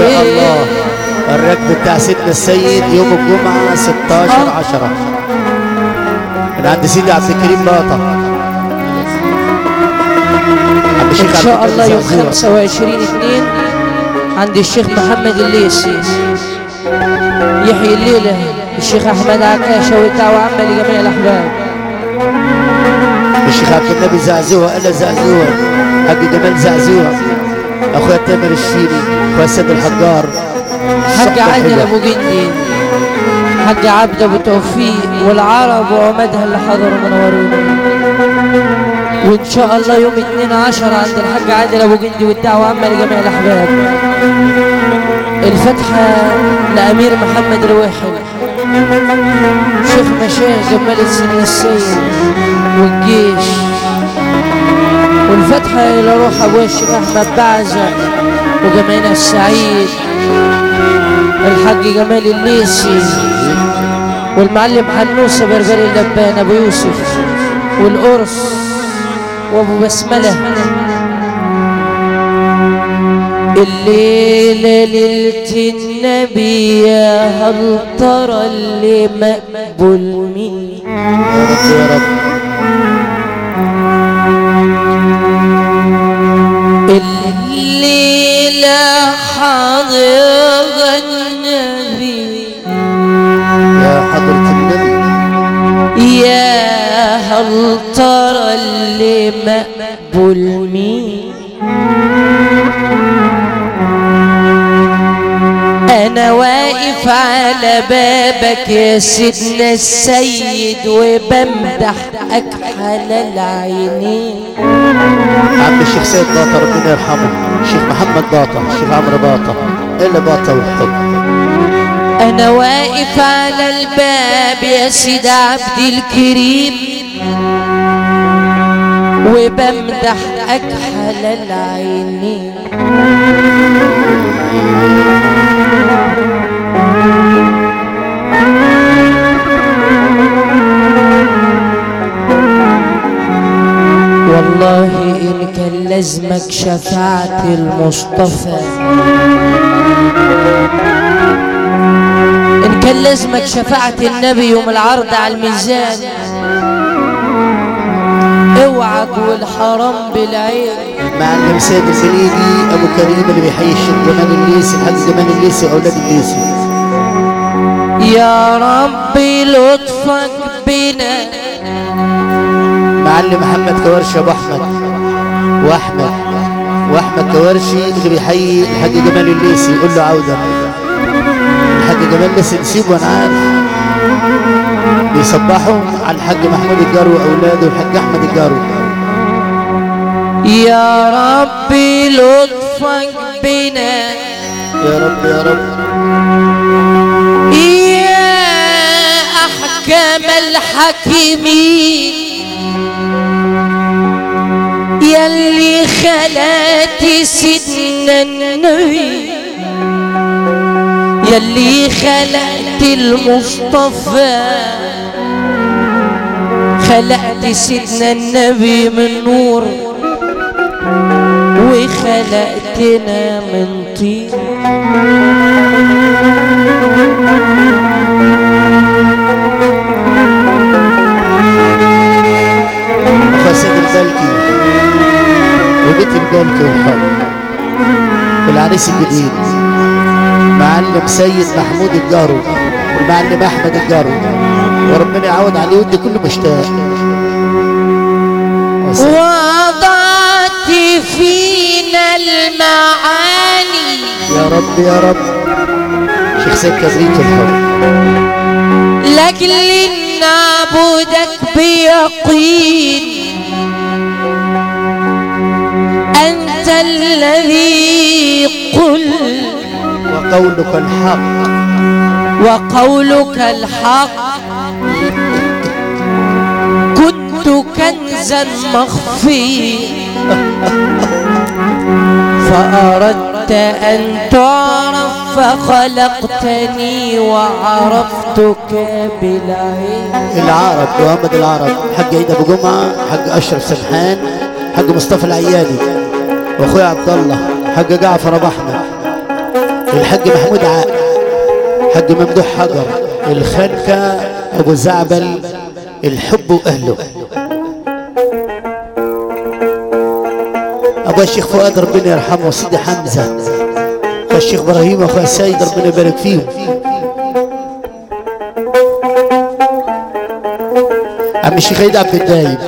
شاء الله. الركب بتاع سيدنا السيد يوم الجمعة 16 10 من عند سيدي عبد الكريم باطا إن شاء الله يوم زعزوع. 25 2 عند الشيخ محمد الليسي يحيي الليلة. الشيخ أحمد عكاشة والدعوة عامة لجميع الأحباب. الشيخ عبد النبي زعزوع ألا زعزوع حق جمال زعزوع أخويا تامر الشيري أخويا سيد الحجار. حاج عادل. أبو جندي. حاج عبد أبو توفيق والعرب وعمادها اللي حضروا منورونا وإن شاء الله يوم 2 10 عند الحاج عادل أبو جندي والدعوة عامة لجميع الأحباب. الفتحة لأمير محمد رواحل شيخ مشايخ جمال السن السيد والجيش. والفتحة إلى روح ابويا الشيخ أحمد بعزه وجمعنا السعيد الحاج جمال الليسي والمعلم حنوسة بربري اللبان أبو يوسف والقرص وأبو بسملة. الليلة ليلة النبي يا هل ترى اللي مقبول مين يا رب. النبي يا حضرة النبي. يا هل ترى اللي مقبول مين؟ أنا واقف على بابك يا سيدنا السيد وبمدح أكحل العينين. عم الشيخ سيد باطا ربنا يرحمه. الشيخ محمد باطا الشيخ عمرو باطا باطا والحب أنا واقف على الباب يا سيد عبد الكريم وبمدح أكحل العينين والله إن كان لازمك شفاعة المصطفى. إن كان لازمك شفاعة النبي يوم العرض على الميزان. اوعى والحرام بالعين. معلم سيد البليدي أبو كريم اللي بيحيي الشيخ جمال الليسي الحاج جمال الليسي وأولاد الليسي يا ربي لطفك بنا معلم محمد كوارشي أبو أحمد. واحمد. واحمد كوارشي اللي بيحيي الحاج جمال الليسي يقول له عودة. الحاج جمال الليسي نسيبه أنا عارف بيصبحوا على الحاج محمود الجارو وأولاده والحاج أحمد الجارو. يا ربي لطفك بنا. يا رب يا رب. يا أحكام الحكيمين يلي خلات سيدنا النبي. يلي خلقت المصطفى. خلقت سيدنا النبي من نور. وخلقتنا من طين. سيد البلكي وبيت البلكي والحب والعريس الجديد. معلم سيد محمود الجارو. والمعلم أحمد الجارو. وربنا يعود عليه ودي كله مشتاق. وضعت فينا المعاني. يا رب يا رب. شيخ سيد كبريت الحب. لأجل نعبدك بيقين. أنت الذي قل وقولك الحق. وقولك الحق. كنت كنزا مخفي. فأردت أن تعرف فخلقتني وعرفتك بالعين العرب محمد العرب حق عيد أبو جمعة حق أشرف سرحان حق مصطفى العيادي. واخويا عبد الله حق جعفر أبو أحمد. الحاج محمود عقل حاج ممدوح حجر. الخنكة أبو زعبل الحب واهله أبو الشيخ فؤاد ربنا يرحمه وسيدي حمزة. الشيخ إبراهيم واخويا السيد ربنا يبارك فيهم. عم الشيخ عيد عبد الدايم.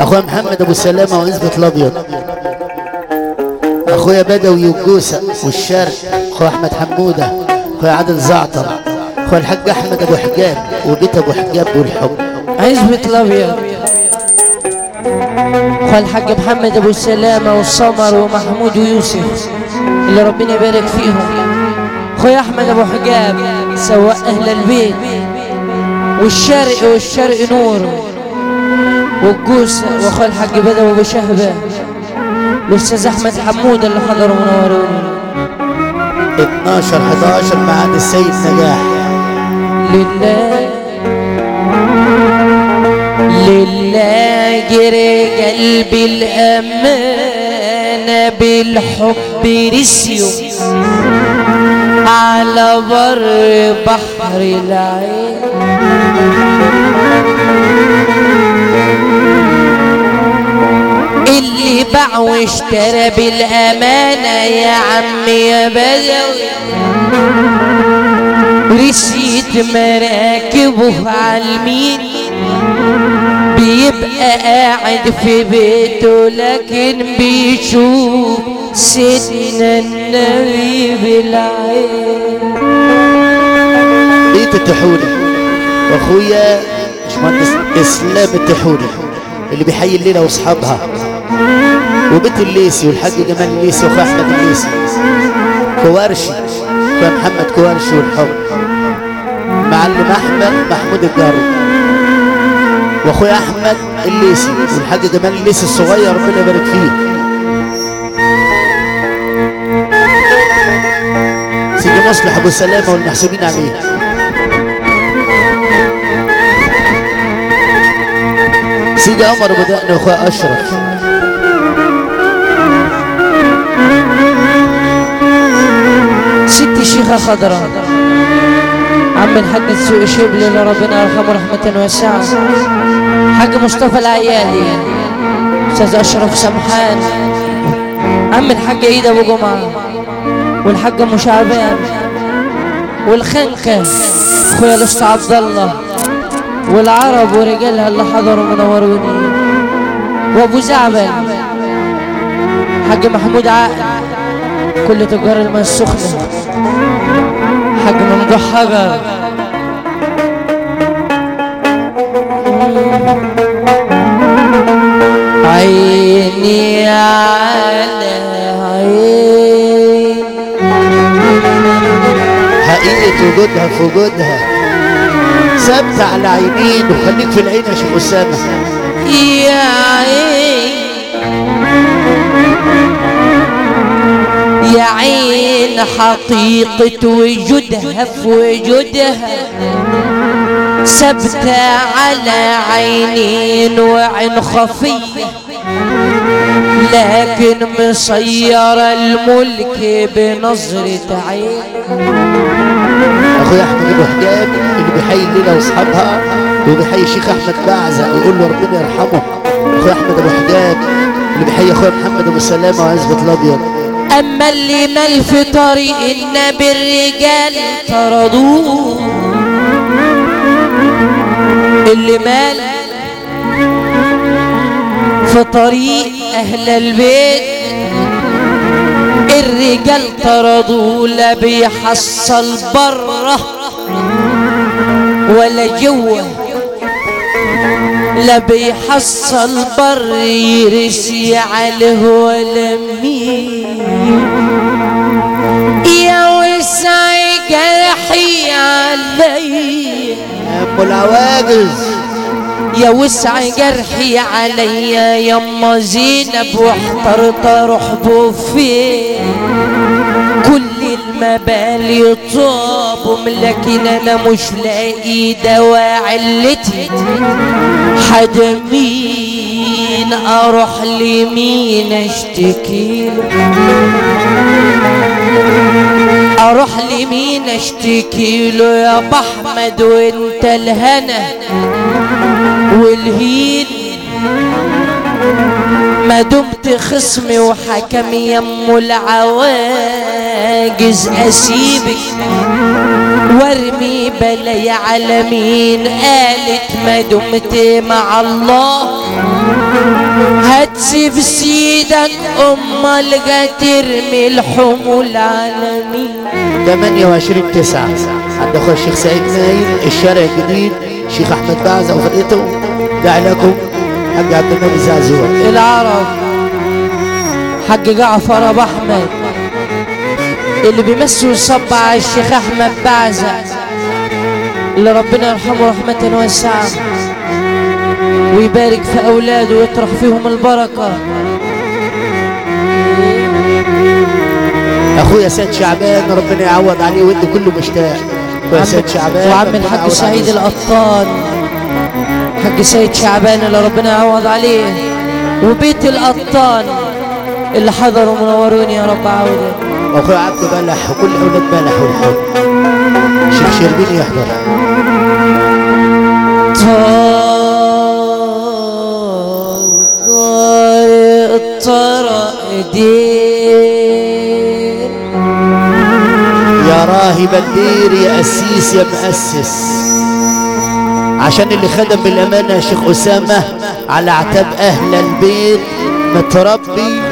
اخويا محمد أبو سلامة وعزبة الأبيض. أخويا بدوي والجوسة والشرق أخويا أحمد حمودة أخويا عادل زعتر أخويا الحاج أحمد أبو حجاب وبيت أبو حجاب والحب. عزبة الابيض أخويا الحاج محمد أبو السلامة والسمر ومحمود ويوسف اللي ربنا يبارك فيهم. أخويا أحمد أبو حجاب سواق أهل البيت والشرق والشرق نور والجوسة وأخويا الحاج بدوي بشهبه الاستاذ احمد حمود اللي حضروا منورون 12 11 معاد السيد نجاح. لله لله جري قلبي الأمانة بالحب رسيو. على بر بحر العين. باع واشترى بالأمانة يا عمي يا بدوي رسيت مراكبه عالمين بيبقى قاعد في بيته لكن بيشوف سيدنا النبي بالعين. بيت التحوري واخويا باشمهندس إسلام التحوري اللي بيحيي الليلة وأصحابها. وبيت الليسي والحاج جمال الليسي واخويا احمد الليسي. كوارشي اخويا محمد كوارشي والحب. معلم أحمد محمود الجاري واخويا أحمد الليسي والحاج جمال الليسي الصغير ربنا يبارك فيه. سيدي مصلح أبو سلامة والمحسوبين عليه. سيدي عمر بدأنا واخويا أشرف. ست شيخة خضراء عم الحاج السوق شبل اللي ربنا يرحمه رحمة واسعة. حاج مصطفى العيالي أستاذ أشرف سمحان. عم الحاج عيد أبو جمعة والحاج أم شعبان. والخنكة أخويا الاسطى عبد الله والعرب ورجالها اللي حضروا منوروني وأبو زعبل. حاج محمود عقل كل تجار الماء السخنة. حاج ممدوح حجر عيني على عين حقيقة وجودها في وجودها. ثابتة على عينين وخليك في العين يا شيخ أسامة. يا عين يا عين حقيقة وجودها في وجودها. ثبتة على عينين وعين خفية. لكن مصيرة الملك بنظرة عين. أخويا أحمد أبو حجاب اللي بيحيي الليلة وأصحابها وبيحيي الشيخ أحمد بعزة ويقول له ربنا يرحمه. أخويا أحمد أبو حجاب اللي بيحيي أخويا محمد أبو سلامة وعزبة الأبيض. أما اللي مال في طريق النبي الرجال طردوه اللي مال في طريق أهل البيت الرجال طردوه لا بيحصل برة ولا جوة. لا بيحصل بر يرسي عليه ولا مين يا وسع جرحي علي. أم العواجز. يا وسع جرحي عليا يما زينب واحترت أروح فين كل المبالي طابهم لكن أنا مش لاقي دواء علتي حدا مين أروح لمين أشتكي أروح لمين أشتكي له يا أحمد وأنت الهنا والهين؟ ما دمت خصمي وحكم يم العواجز أسيبك وارمي بلاي على مين؟ قالت ما دمت مع الله. هتسيب سيدك امال ترمي الحمول على مين؟ 28 9 عند اخويا الشيخ سعيد نايل الشارع الجديد شيخ أحمد بعزة وفرقته داعي لكم. حاج عبد المنعم زعزوع العرب حق جعفر أبو أحمد. اللي بيمسوا الصب على الشيخ أحمد بعزة اللي ربنا يرحمه رحمة واسعة. ويبارك في أولاده ويطرح فيهم البركة. أخويا سيد شعبان ربنا يعوض عليه ويدي كله مشتاق أخويا سيد شعبان وعم الحاج سعيد. القطان. حق سيد شعبان اللي ربنا يعوض عليه. وبيت القطان اللي حضروا منوروني يا رب عودة. واخويا عبد بلح وكل أولاد بلح والحب. شيخ شربيني يحضر. طارق طرق دير يا راهب الدير يا أسيس يا مؤسس. عشان اللي خدم بالأمانة يا شيخ أسامة على اعتاب أهل البيت متربي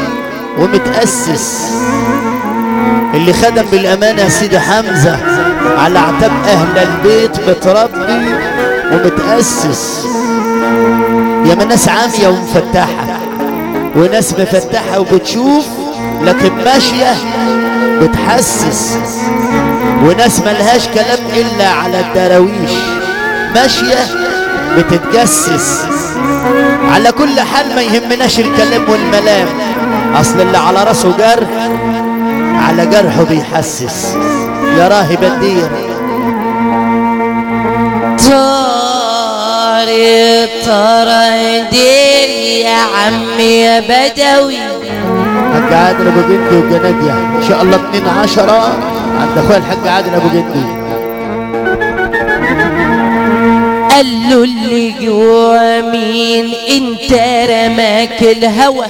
ومتأسس. اللي خدم بالأمانة يا سيدي حمزة على اعتاب أهل البيت متربي ومتأسس. يا ما ناس عامية ومفتحة وناس مفتحة وبتشوف لكن ماشية بتحسس. وناس ملهاش كلام إلا على الدراويش. ماشية بتتجسس. على كل حال ما يهمناش الكلام والملام. أصل اللي على راسه جرح على جرحه بيحسس. يا راهب الدير طارق طرق دير يا عمي يا بدوي. حاج عادل أبو جندي وجناديا إن شاء الله 2 10 عند اخويا الحاج عادل أبو جندي. قال له اللي جوا مين انت رماك الهوى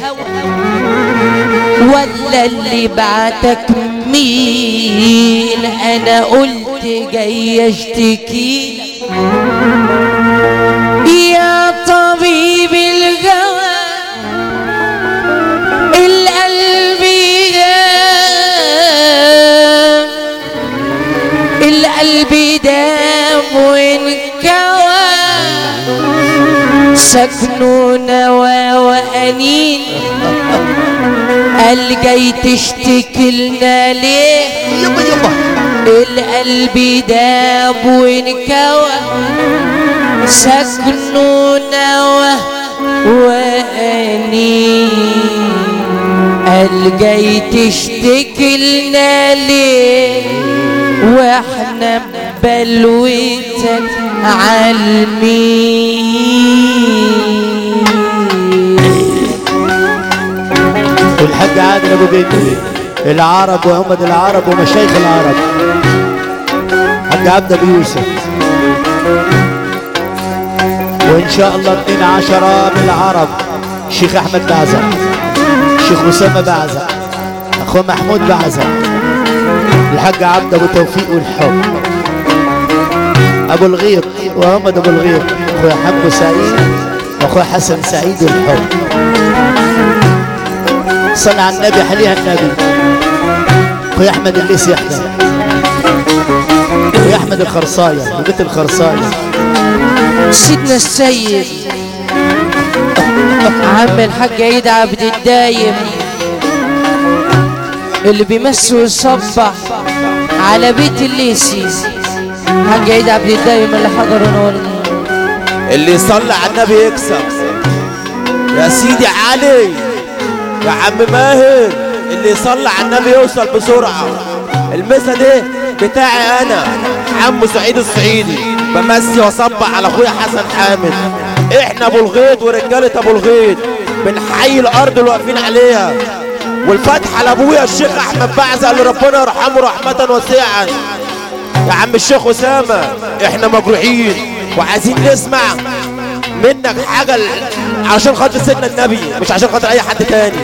ولا اللي بعتك مين؟ أنا قلت جاي أشتكي. يا طبيب الجوى سكنوا نوى وأنين قال جاي تشتكي لنا ليه؟ يبا يبا القلب داب وانكوى. سكنوا نوى وأنين قال جاي تشتكي لنا ليه؟ وإحنا ببلوتك عالمين. والحاج عادل أبو جندي العرب وعمد العرب ومشايخ العرب. حاج عبد أبو يوسف. وإن شاء الله 2 10 بالعرب الشيخ أحمد بعزة الشيخ اسامه بعزة اخوه محمود بعزة الحاج عبد أبو توفيق والحب. أبو الغيط وهمد أبو الغيط. أخويا حمو سعيد. واخويا حسن سعيد والحب. صلى على النبي حليها النبي. اخويا أحمد الليثي يحضر. اخويا أحمد الخرصاية وبيت الخرصاية. سيدنا السيد. عم الحاج عيد عبد الدايم. اللي بيمسوا ويصبح على بيت الليسي حاج عيد عبد الدايم اللي حضروا نورنا اللي يصلي على النبي يكسب. يا سيدي علي. يا عم ماهر اللي يصلي على النبي يوصل بسرعة. المسا دي بتاعي أنا عمو سعيد الصعيدي. بمسي واصبح على أخويا حسن حامد. إحنا أبو الغيط ورجالة أبو الغيط بنحيي الأرض اللي واقفين عليها. والفتحه لابويا الشيخ أحمد بعزة اللي ربنا يرحمه رحمة واسعة. يا عم الشيخ أسامة إحنا مجروحين وعايزين نسمع منك حاجة عشان خاطر سيدنا النبي مش عشان خاطر أي حد تاني.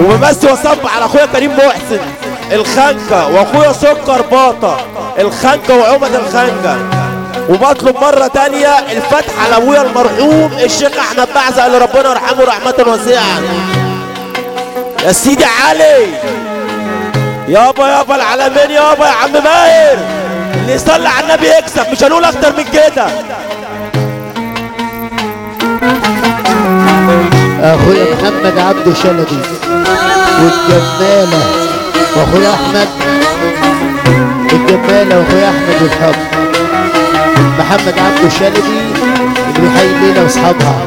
وبس وصب على أخويا كريم محسن. الخنكه وأخويا سكر باطة. الخنكه وعمد الخنكه وبطلب مرة تانية الفتحة لأبويا المرحوم الشيخ أحمد بعزة اللي ربنا يرحمه رحمة واسعة. يا سيدي علي. يابا يابا العالمين يابا يا عم ماهر. اللي يصلي على النبي يكسب مش هنقول أكتر من كده. اخويا محمد عبده شلبي والجمالة واخويا أحمد. الجمالة واخويا أحمد والحب. محمد عبده شلبي اللي بيحيي الليلة وأصحابها.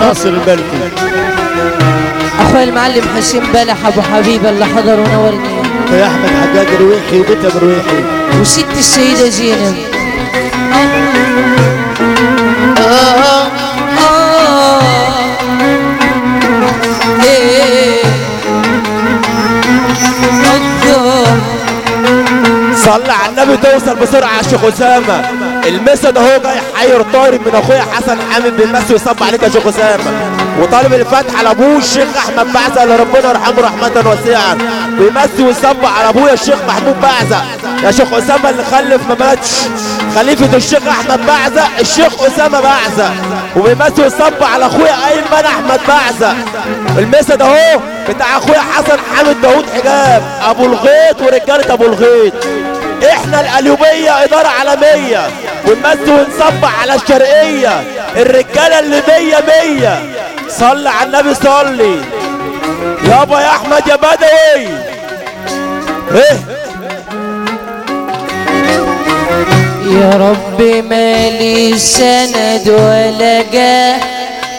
ناصر الملكي اخويا المعلم حسين بلح أبو حبيب اللي حضر ونورني يا أحمد حجاج رويحي وبيتا برويحي وست السيدة زينب. الله صلي على النبي توصل بسرعة يا شيخ أسامة. المسد اهو جاي حير طارق من أخويا حسن حامد بيمسي ويصب عليك يا شيخ أسامة. وطالب الفتحة لابوه الشيخ أحمد بعزة. اللي ربنا يرحمه رحمة واسعة. بيمسي ويصب على ابويا الشيخ محمود بعزة. يا شيخ أسامة اللي خلف ما ماتش. خليفة الشيخ أحمد بعزة. الشيخ أسامة بعزة. وبيمسي ويصب على أخويا أيمن أحمد بعزة. المسد اهو بتاع أخويا حسن حامد داوود حجاب. أبو الغيط ورجالة أبو الغيط. إحنا القليوبية إدارة عالمية. ونمس ونصب على الشرقية. الرجالة اللي مية مية. صلي على النبي صلي. يابا يا أحمد يا بدوي. إيه. يا رب مالي سند ولا جاه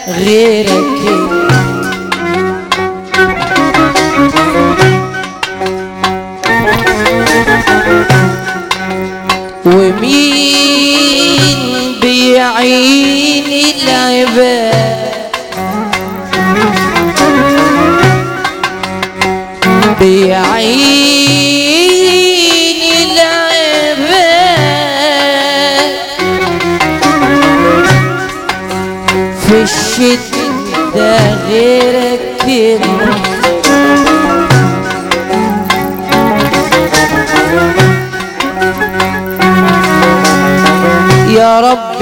غيرك. ومين بيعين العباد بعين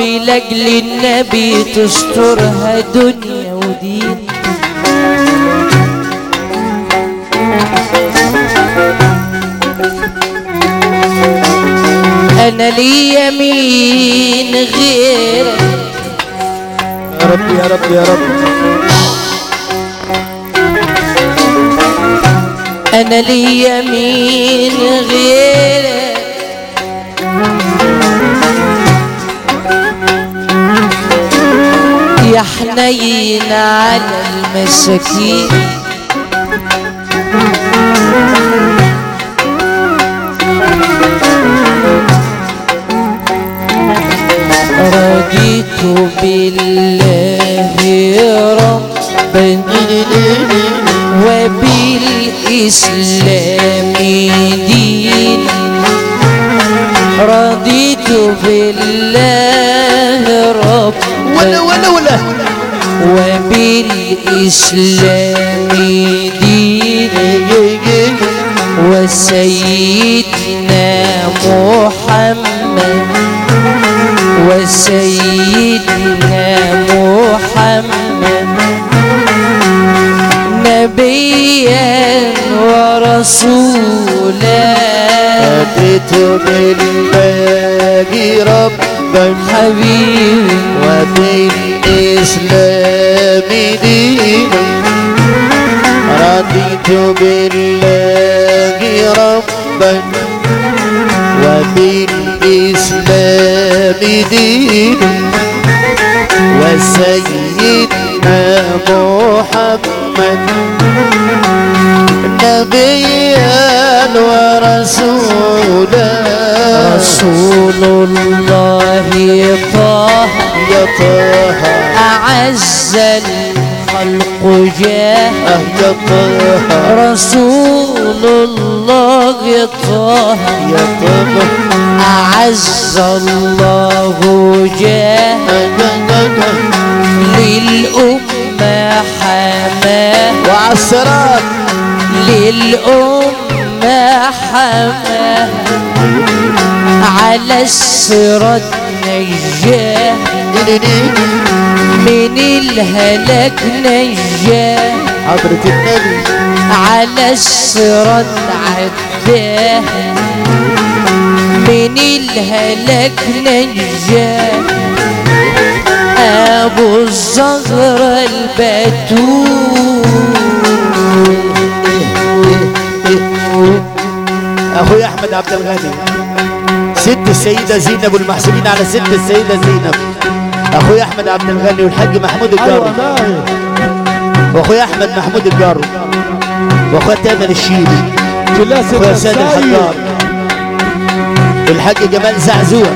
لأجل النبي تسترها دنيا ودين أنا لي يمين غيرك. يا رب يا رب يا رب. أنا لي يمين غيرك. يا حنين على المساكين. رضيت بالله ربا وبالإسلام دينا. رضيت بالله ولا ولا ولا. وبالإسلام دينا وسيدنا محمد وسيدنا محمد نبيا ورسولا. أتيت بالله ربا. حبيبي. وبالإسلام دينا رضيت بالله ربا وبالإسلام دينا وسيدنا محمد نبيا ورسولا رسول الله طه يا طه أعز الخلق جاه آه يا طه رسول الله طه يا طه أعز الله جاه للأمة حماه وعالصراط للأمة حماه على الصراط نجاه من الهلاك نجاه حضرة النبي. على الصراط عداه من الهلاك نجاه أبو الزهرة البتول. اخويا أحمد عبد الغني. ست السيدة زينب والمحسوبين على ست السيدة زينب. اخويا أحمد عبد الغني والحاج محمود الجار واخويا أحمد محمود الجار واخويا تامر الشيبي. واخويا سيد الحجار. والحاج جمال زعزوع.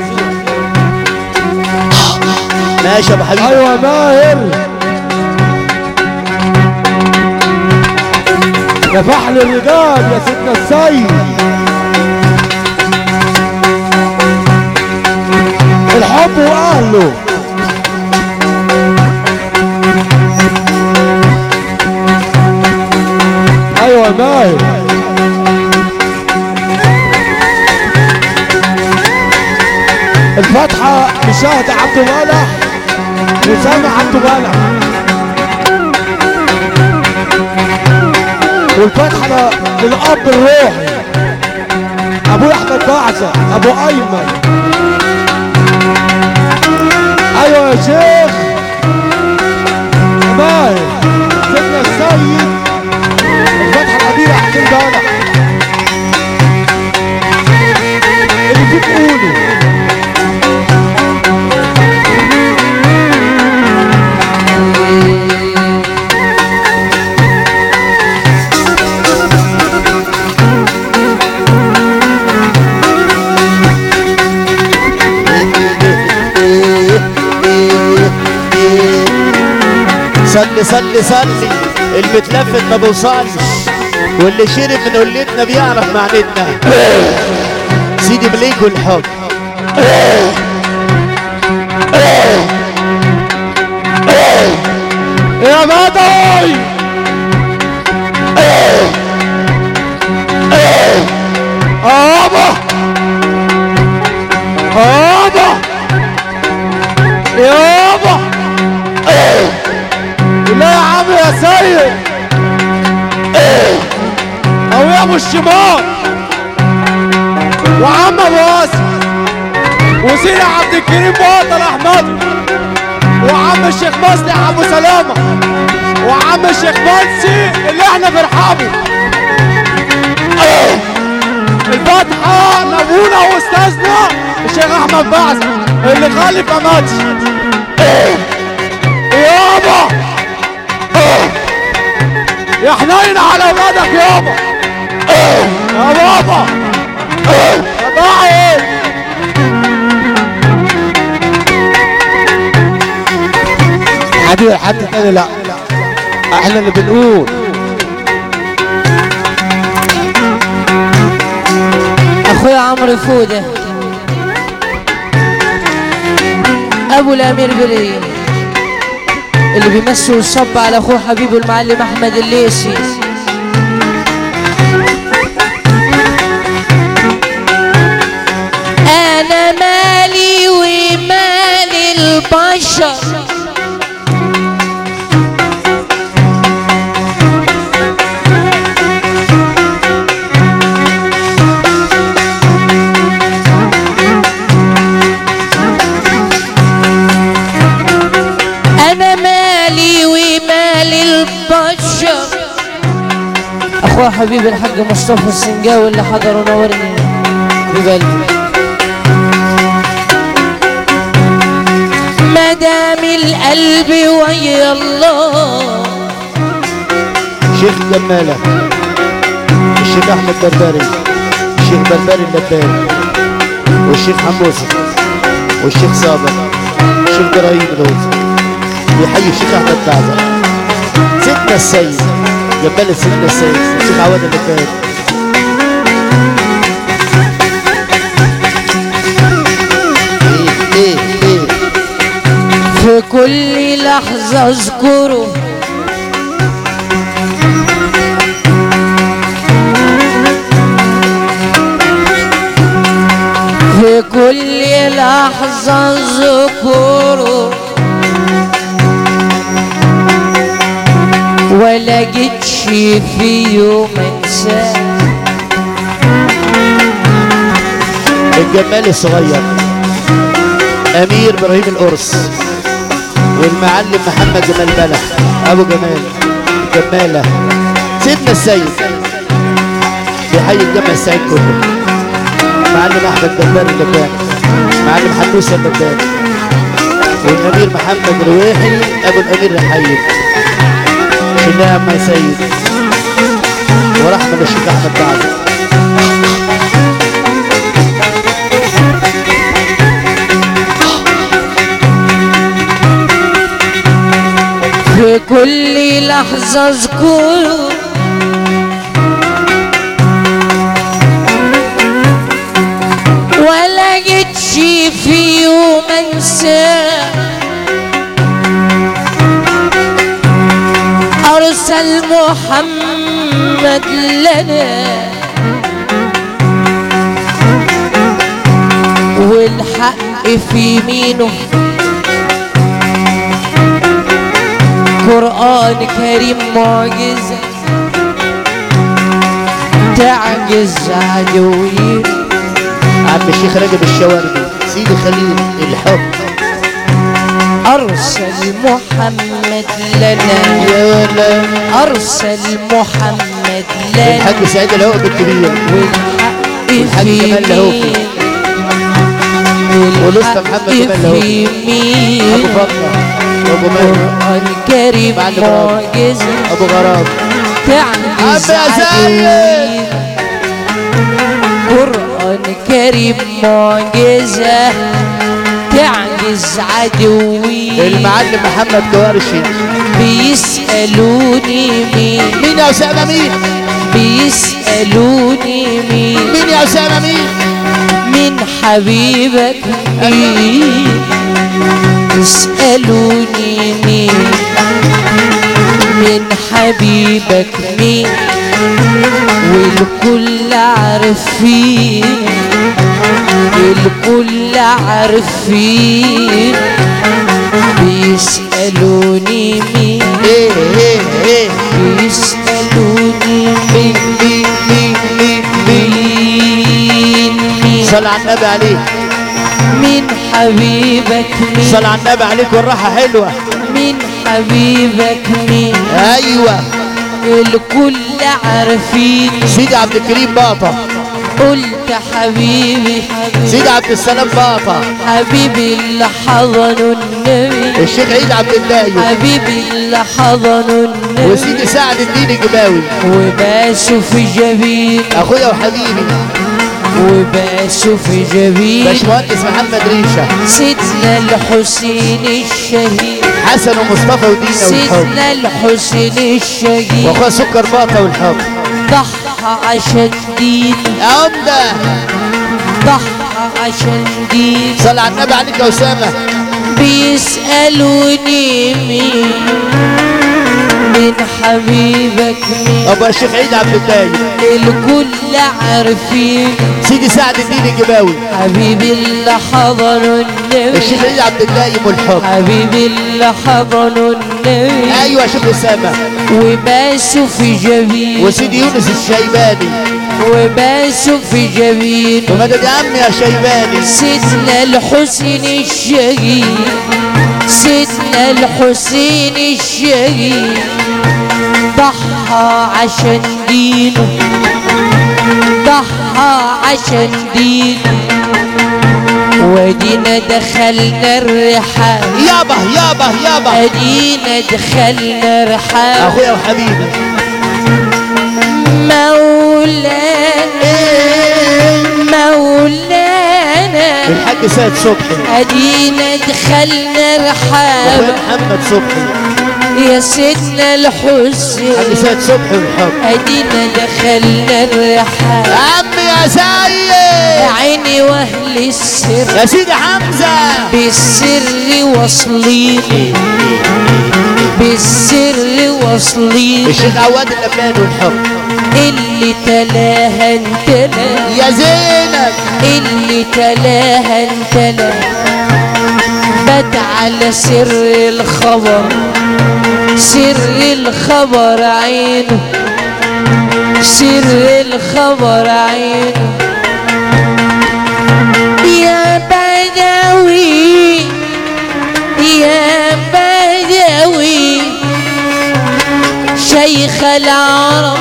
ماشي يا ابو حبيبي. أيوه ماهر. يا فحل الرجال يا سيدنا السيد. الحب وأهله. أيوه ماهر الفاتحة لشاهد عبد الوالح وسامع عبد الوالح والفاتحة ل- للأب الروحي. أبو أحمد بعزة أبو أيمن. أيوة يا شيخ. صلي صلي صلي المتلفت ما بوصلش واللي شرب من قلتنا بيعرف معنتنا سيدي مليك الحب يا بدوي ابا ابا يا سيد أو يا ابو الشمال. وعم ابو اسد وسيدي عبد الكريم بطل أحمد. وعم الشيخ مصلح أبو سلامة. وعم الشيخ منسي اللي إحنا بنرحبه الفاتحة لابونا وأستاذنا الشيخ أحمد بعث اللي خالف ما ماتش يا حنين على اولادك يابا يا بابا. يا باعي حبيبي حد تاني؟ لا. إحنا اللي بنقول. أخويا عمرو فوده أبو الأمير بري اللي بيمثل الصب على أخوه حبيبه المعلم أحمد الليسي أنا مالي ومال البشر. اخويا حبيبي الحاج مصطفى السنجاوي اللي حضر ونورني بقلبي مدام القلب ويا الله. شيخ جمالة الشيخ أحمد بربري الشيخ بربري اللباني والشيخ حموسة والشيخ صابر. الشيخ إبراهيم الهوز بيحيي الشيخ أحمد بعزة سيدنا السيد. جمالة سيدنا السيد الشيخ عواد إيه إيه في كل لحظة اذكره. في كل لحظة اذكره. ولا جيتش في يوم انساه الجمال الصغير. أمير إبراهيم القرص والمعلم محمد جمال بلح. أبو جمال. جمالة. سيدنا السيد. بيحيي الجامع السعيد كله. معلم أحمد دبان اللباني معلم حنوسه اللباني والأمير محمد رويحي أبو الأمير رحيم شلاه عم سيد ورحمة للشيخ أحمد بعد. في كل لحظة اذكره ولا جيتش في يوم انساه. ارسل محمد لنا. والحق في يمينه قرآن كريم معجزة تعجز عدوين عم الشيخ رجب الشواربي سيدي خليل الحب. أرسل محمد لنا. يا ولا أرسل محمد لنا الحاج سعيد العقد الكبير والحق في. مين ولسه والحق محمد جمال. ابو مين؟ فاطمة. وابو مالك قرآن كريم معلم رامي. معجزة أبو غرام تعجز. عدوين قرآن كريم معجزة. تعجز عدوين المعلم محمد كوارشي بيسألوني مين؟ مين يا اسامه مين بيسألوني مين؟ مين يا اسامه مين من حبيبك مين اسألوني مين؟ من حبيبك مين؟ والكل عارفين. الكل عارفين بيسألوني مين؟ بيسألوني مين؟ مين؟ مين؟ مين مين مين مين صل على النبي عليك. من حبيبك؟ مين؟ صل على النبي عليك والراحة حلوة. من حبيبك؟ مين؟ أيوه. الكل عارفين. سيدي عبد الكريم باطا قلت حبيبي سيدي عبد السلام باطا حبيبي اللي حضنوا النبي الشيخ عيد عبد الله. حبيبي اللي حضنوا النبي وسيدي سعد الدين الجباوي. وباسوا في جبين. أخويا وحبيبي. وباسوا في جبين. باشمهندس محمد ريشة. سيدنا الحسين الشهيد. حسن ومصطفى ودينا والحب. سيدنا الحسين الشهيد. وأخويا سكر باطا والحب. ضحى عشان دين يا عمدة. ضحى عشان دين صل على النبي عليك يا أسامة. بيسألوني مين من حبيبك مين. ابو الشيخ عيد عبد الله الكل عارفين. سيدي سعد الدين الجباوي. حبيبي اللي حضنوا النبي. الشيخ عيد عبد الله والحب حبيبي اللي حضنوا النبي. أيوه يا شيخ أسامة. وباسوا في جبين. وسيدي يونس الشيباني. وباسوا في جبين ومدد يا عم يا شيباني. سيدنا الحسين الشهيد. سيدنا الحسين الشهيد. ضحى عشان دينه. ضحى عشان دينه. ودينا دخلنا الرحاب يابا يابا يابا. ادينا دخلنا رحاب أخويا وحبيبي. مولانا مولانا. الحاج سيد صبحي. أدينا دخلنا رحاب. محمد صبحي. يا سيدنا الحسين حاج سيد صبحي والحب أدينا دخلنا الرحاب. يا عم يا سيد عيني وأهل السر. يا سيدي حمزة. بالسر واصلين. بالسر واصلين. الشيخ عواد اللبان والحب اللي تلاها انتلا يا زينب. اللي تلاها انتلا بات على سر الخبر. سر الخبر عينه. سر الخبر عينه. يا بدوي يا بدوي شيخ العرب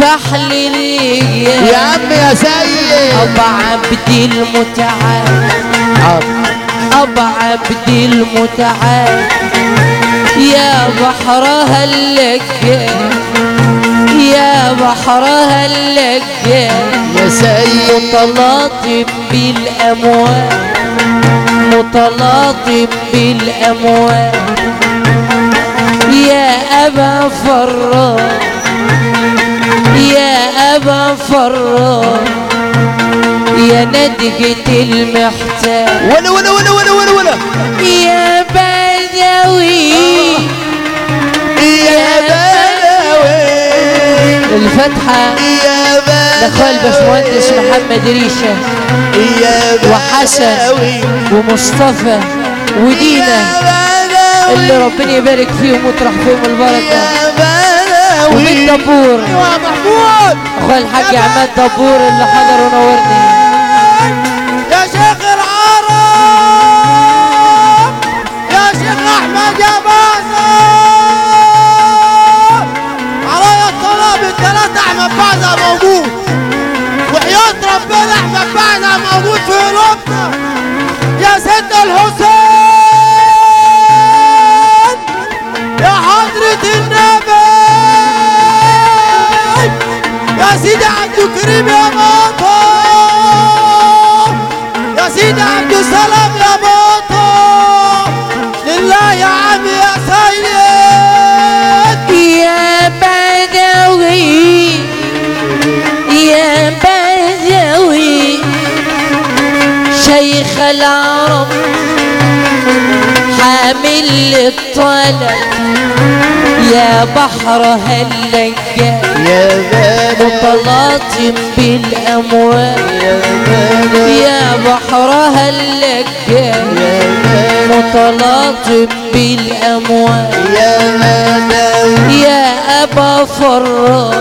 فحل الرجال يا عم يا سيد أبا عبد المتعال. أبا عبد المتعال. يا بحرها اللجال يا بحرها اللجال يا سيد متلاطم بالأموال. متلاطم بالأموال. يا أبا فراغ يا أبا فراغ يا ندقة المحتاج. ولا ولا ولا ولا ولا ولا. يا بدوي يا بلاوي الفتحة. يا بلاوي لأخويا الباشمهندس محمد ريشة. يا وحسن. ومصطفى. ودينا. اللي ربنا يبارك فيهم ويطرح فيهم البركة. بلاوي ومن دبور. يا محمود. اخويا الحاج عماد دبور اللي حضر ونورني يا شيخ العرب يا شيخ أحمد يا بازل علي الطلب الثلاثة أحمد بعزة موجود. وحياة ربنا أحمد بعزة موجود في قلوبنا يا سيدنا الحسين. العرب حامل الطلب. يا بحر هاللجال يا متلاطم بالأموال. يا بحر هاللجال متلاطم بالأموال. يا أبا فراغ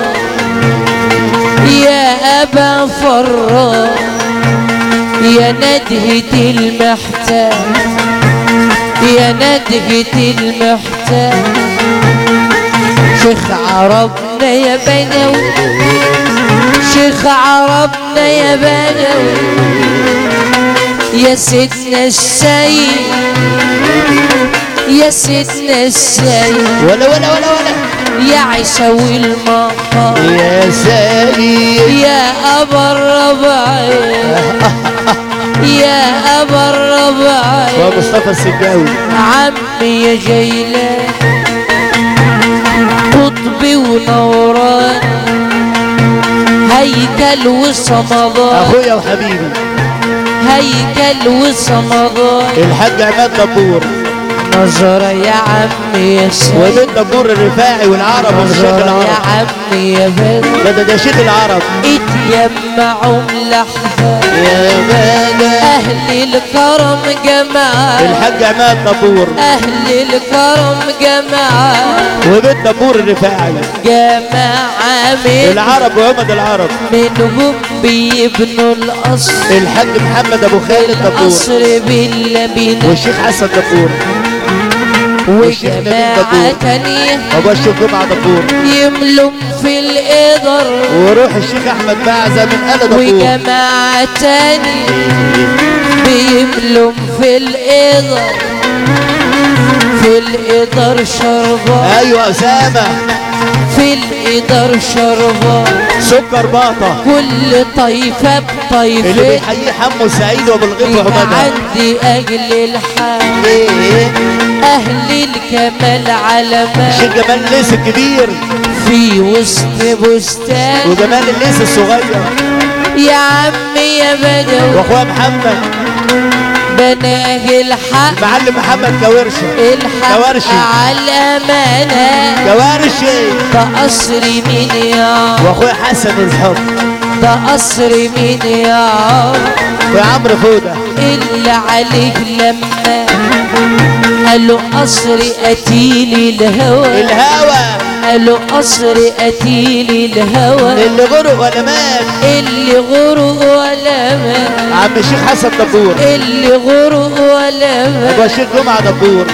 يا أبا فراغ يا ندهة المحتاج يا ندهة المحتاج شيخ عربنا يا بدوي شيخ عربنا يا بدوي يا سيدنا السيد يا سيدنا السيد. ولا ولا ولا ولا. يا عيسوي المقام يا سيد يا أبا الربعين يا أبا الربعين ومصطفى السجاوي. عمي يا جيلان قطبي ونوران. هيكل وصمدان. أخويا وحبيبي. هيكل وصمدان. الحاج عماد دبور. نظرة يا عمي وبيت دبور الرفاعي والعرب والشيخ العرب يا عمي يا بدر ده ده ده شيخ العرب. اتيمعوا لحظة. يا بلا أهل الكرم جماعة الحاج عماد دبور أهل الكرم جماعة وبيت دبور الرفاعي. جماعة من العرب وعمد العرب. منهم بيبنوا القصر الحاج محمد أبو خالد دبور القصر باللبنة والشيخ حسن دبور وجماعة تانية أبو الشيخ دبور يملم في القدر وروح الشيخ أحمد بعزه من آل دبور وجماعة تانية بيملم في القدر في القدر شربان أيوه أسامة. في القدر شربان سكر باطه كل طيفة اللي بطيفة بيحييه حمو سعيد وابو الغيط وحمادها عندي أجل الحال. إيه. أهل الكمال علامات الشيخ جمال الليث الكبير. في وسط بستان. وجمال الليث الصغير. يا عم يا بدوي. وأخويا محمد. بناه الحق. المعلم محمد كورشه الحق كوارشي. على منا كوارشي. ده قصر مين يا واخويا حسن الحب ده قصر مين يا وعمرو فوده اللي عليه لما قالوا قصر قتيل الهوى الهوى قالوا قصر قتيل الهوى اللي غرق ولا مات. اللي غرق ولا مات. عم الشيخ حسن دبور. اللي غرق ولا ابو مات الشيخ جمعة دبور.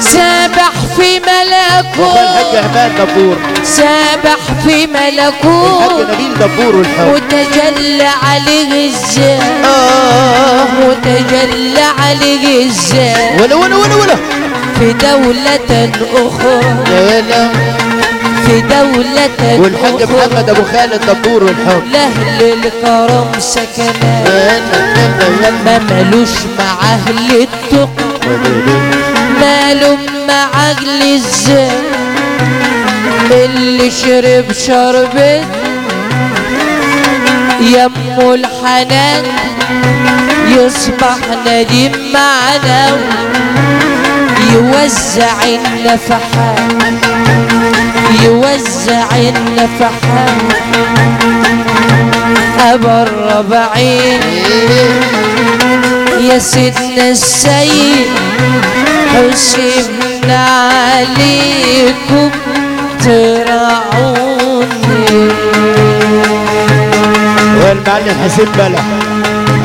سابح في الحاج ملكوت عماد دبور سابح في الحاج ملكوت نبيل دبور وتجلى عليه الزاد آه. وتجلى عليه الزاد ولا ولا ولا ولا. في دولة أخرى. ولا في دولة والحاج محمد أبو خالد دبور والحب. لأهل الكرم سكنات ما ملوش مع أهل التقى ماله مع أهل الزاد اللي شرب شربت يمو الحنان يصبح نديم معنا يوزع النفحات يوزع النفحات. أبا الربعين. يا سيدنا السيد حسبنا عليكم تراعوني والمعلم حسين بلا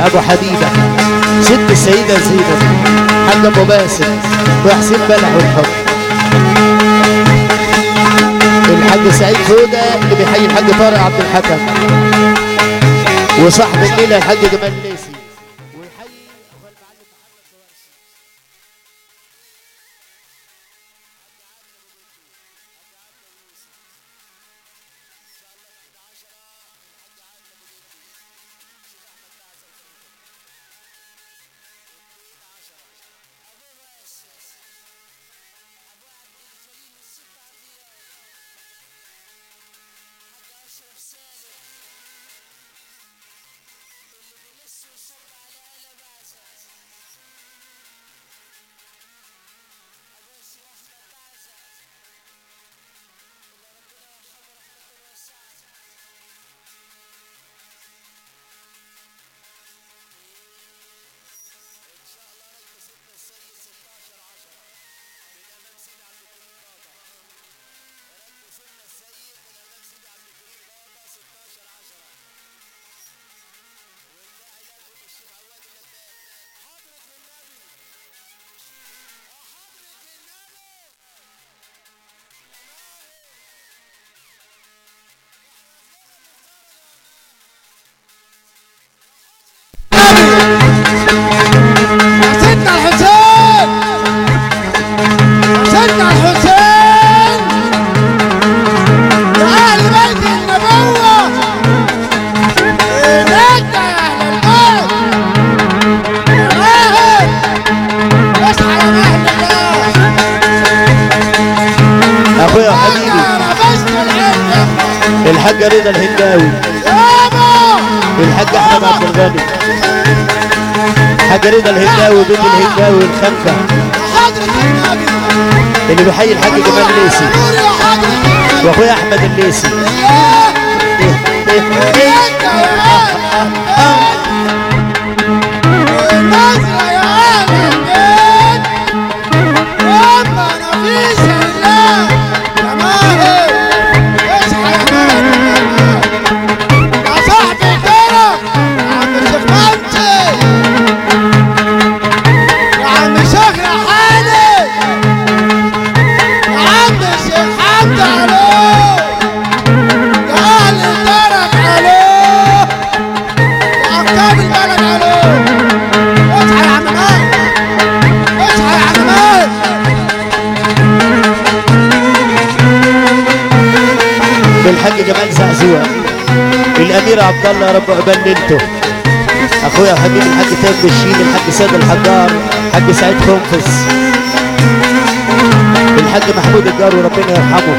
أبو حبيبه ست السيده زينب حاج ابو باسم وحسين بلع والحب. الحاج سعيد فوده اللي بيحيي الحاج طارق عبد الحكم. وصاحب الليلة الحاج جمال واخويا أحمد الليثي. الأمير عبد الله يا رب عقبال أخويا وحبيبي الحاج تاج بشير الحاج سيد الحجار الحاج سعيد خنفس. الحاج محمود الجار وربنا يرحمه.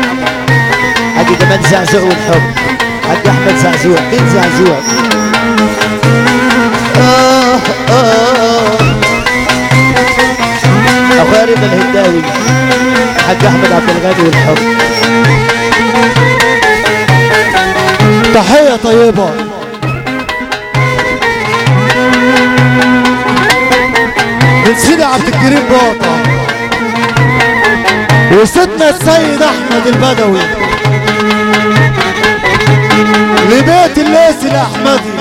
حاج جمال زعزوع والحب. حاج أحمد زعزوع. مين زعزوع؟ آه آه أخويا رضا الهداوي الحاج أحمد عبد الغني والحب. تحية طيبة. من سيدي عبد الكريم باطا وسيدنا السيد أحمد البدوي. لبيت الليثي الأحمدي.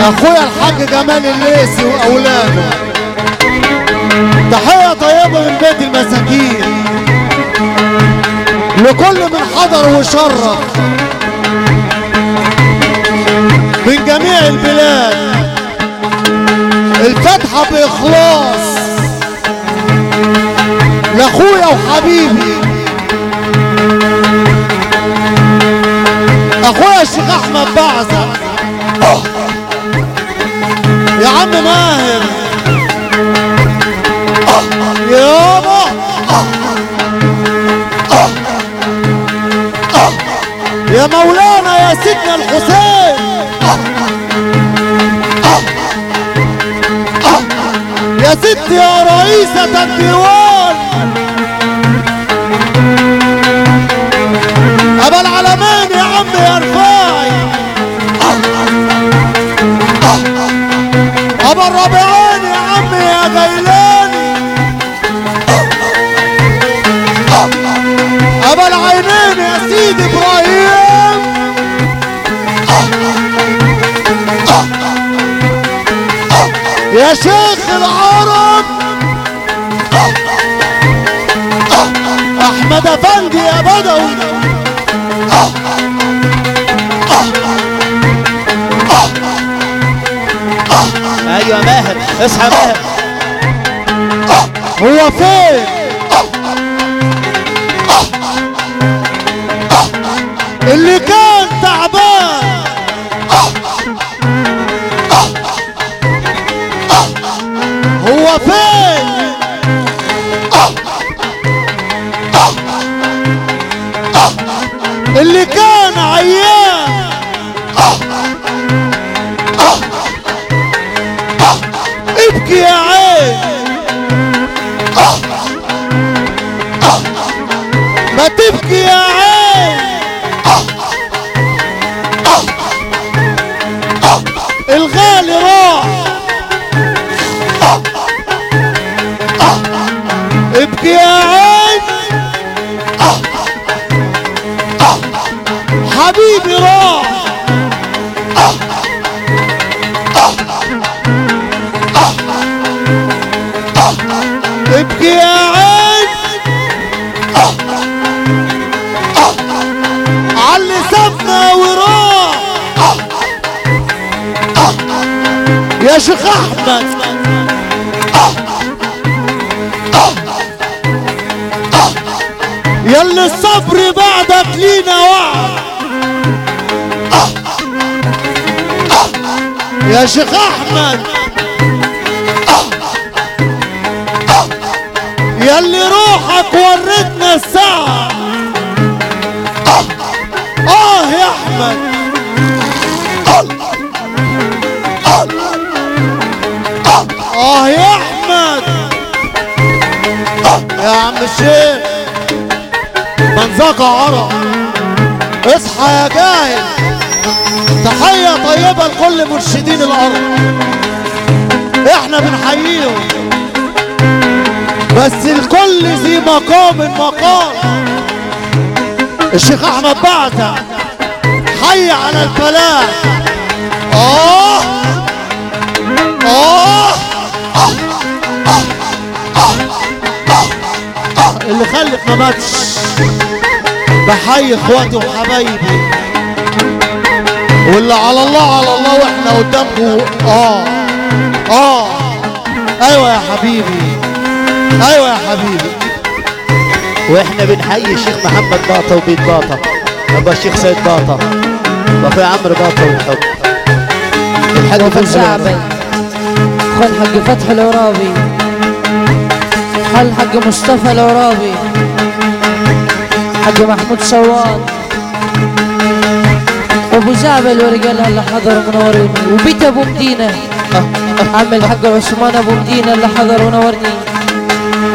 أخويا الحاج جمال الليثي وأولاده. تحية طيبة من بيت المساكين. لكل من حضر وشرف. من جميع البلاد. الفاتحة بإخلاص. لأخويا وحبيبي. أخويا الشيخ أحمد بعزة يا عم ماهر. يابا يا مولانا يا سيدنا الحسين. يا ست يا رئيسة الديوان. أبا العلمين يا عم يا رفاعي. أبا الربيعين يا عم يا غيلاني أبا العينين يا سيدي إبراهيم. يا شيخ العرب. أحمد أفندي يا بدوي أيوه ماهر اصحى ماهر. هو فين؟ ما تبكي يا شيخ أحمد. يلي الصبر بعدك لينا وعد يا شيخ أحمد. يلي روحك وريتنا الساعة. آه يا أحمد. آه يا أحمد. يا عم الشيخ. منزقة عرق اصحى يا جاهل. تحية طيبة لكل مرشدين الأرض. إحنا بنحييهم. بس الكل ذي مقام مقام. الشيخ أحمد بعثة حي على الفلاح. آه. آه. اللي خلف ما ماتش بحيي إخواتي وحبايبي. واللي على الله على الله وإحنا قدامكم. آه. آه. أيوه يا حبيبي. أيوه يا حبيبي. وإحنا بنحيي الشيخ محمد باطة وبيت باطة ابو الشيخ سيد باطة واخوي عمرو باطة والحب. الحاج فتحي العرابي. خل حق فتح العرابي خل حق مصطفى العرابي حق محمود صوان ابو زعبل ورجالها اللي حضروا منورين وبيت أبو مدينة عم الحاج عثمان أبو مدينة اللي حضر ونورني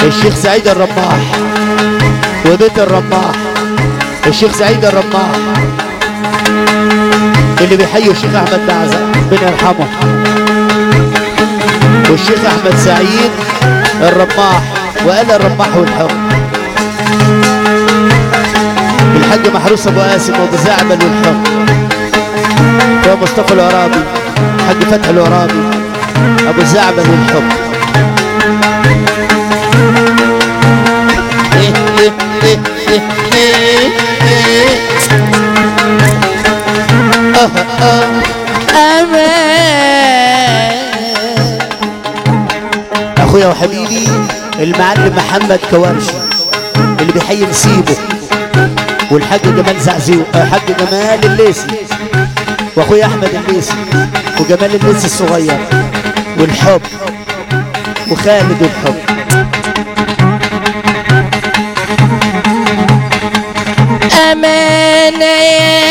الشيخ سعيد الرماح وبيت الرماح الشيخ سعيد الرماح اللي بيحيوا الشيخ أحمد بعزة ربنا يرحمه والشيخ أحمد سعيد الرماح وآل الرماح والحب الحاج محروس أبو قاسم وابو زعبل والحب ومصطفى العرابي حاج فتحي العرابي أبو زعبل والحب المعلم محمد كوارشي اللي بيحيي نسيبه والحاج جمال زعزيو آه، حاج جمال الليسي واخويا أحمد الليسي وجمال الليسي الصغير والحب وخالد والحب أمانة يا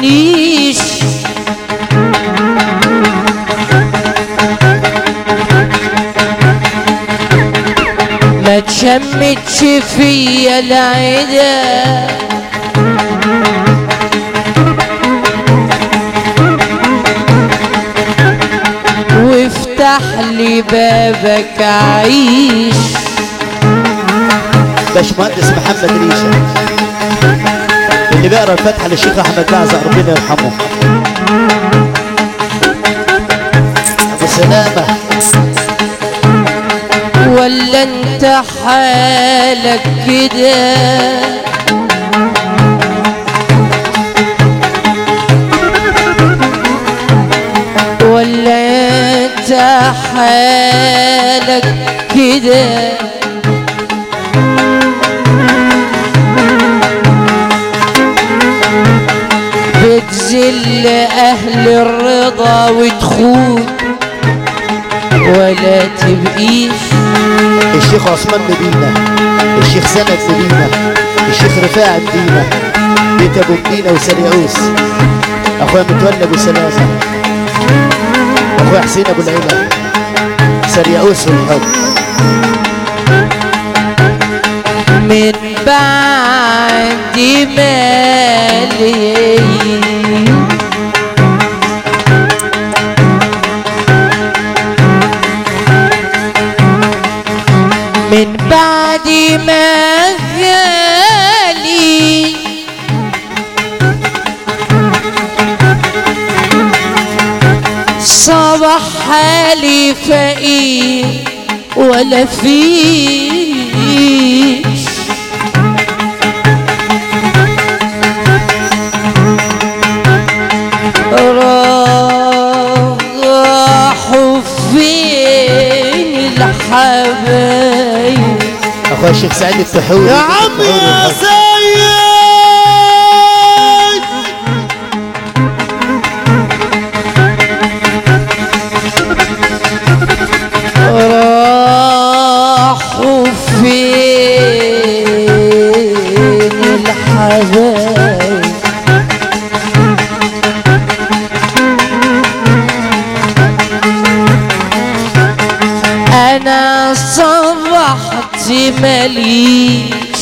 تفضحنيش ما تشمتش فيا العدا وافتح لي بابك عيش. باشمهندس محمد ريشة. اللي بيقرا الفاتحه للشيخ أحمد بعزة ربنا يرحمه. أبو سلامة. ولا أنت حالك كده؟ ولا أنت حالك كده؟ أهل الرضا وتخون ولا تبقيش. الشيخ عثمان مدينة الشيخ سند مدينة الشيخ رفاعة مدينة بيت أبو مدينة وسريعوس أخويا متولى أبو سلامه أخويا حسين أبو العلا سريعوس والحب. من بعد ما بعد ما غالي صبح حالي فقير ولا فيش الشيخ سعيد التحوري يا عمي يا سيد مليش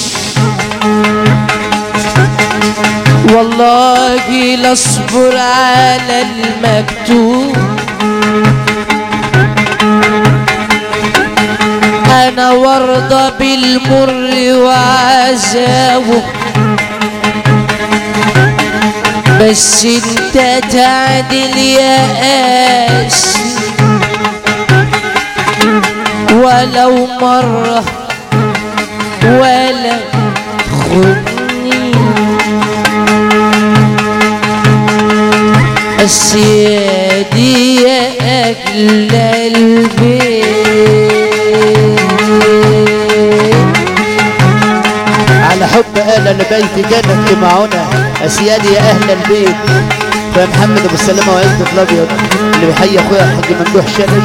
والله لاصبر على المكتوب. أنا وارضى بالمر وعذابه بس انت تعدل يا قاسي ولو مرة ولا تخوني السيادي يا أجل البيت. على حب أهل البيت جنة جمعونا السيادي يا أهل البيت. يا محمد أبو السلامة وعزة الأبيض. اللي بيحيي أخويا الحاج ممدوح شلبي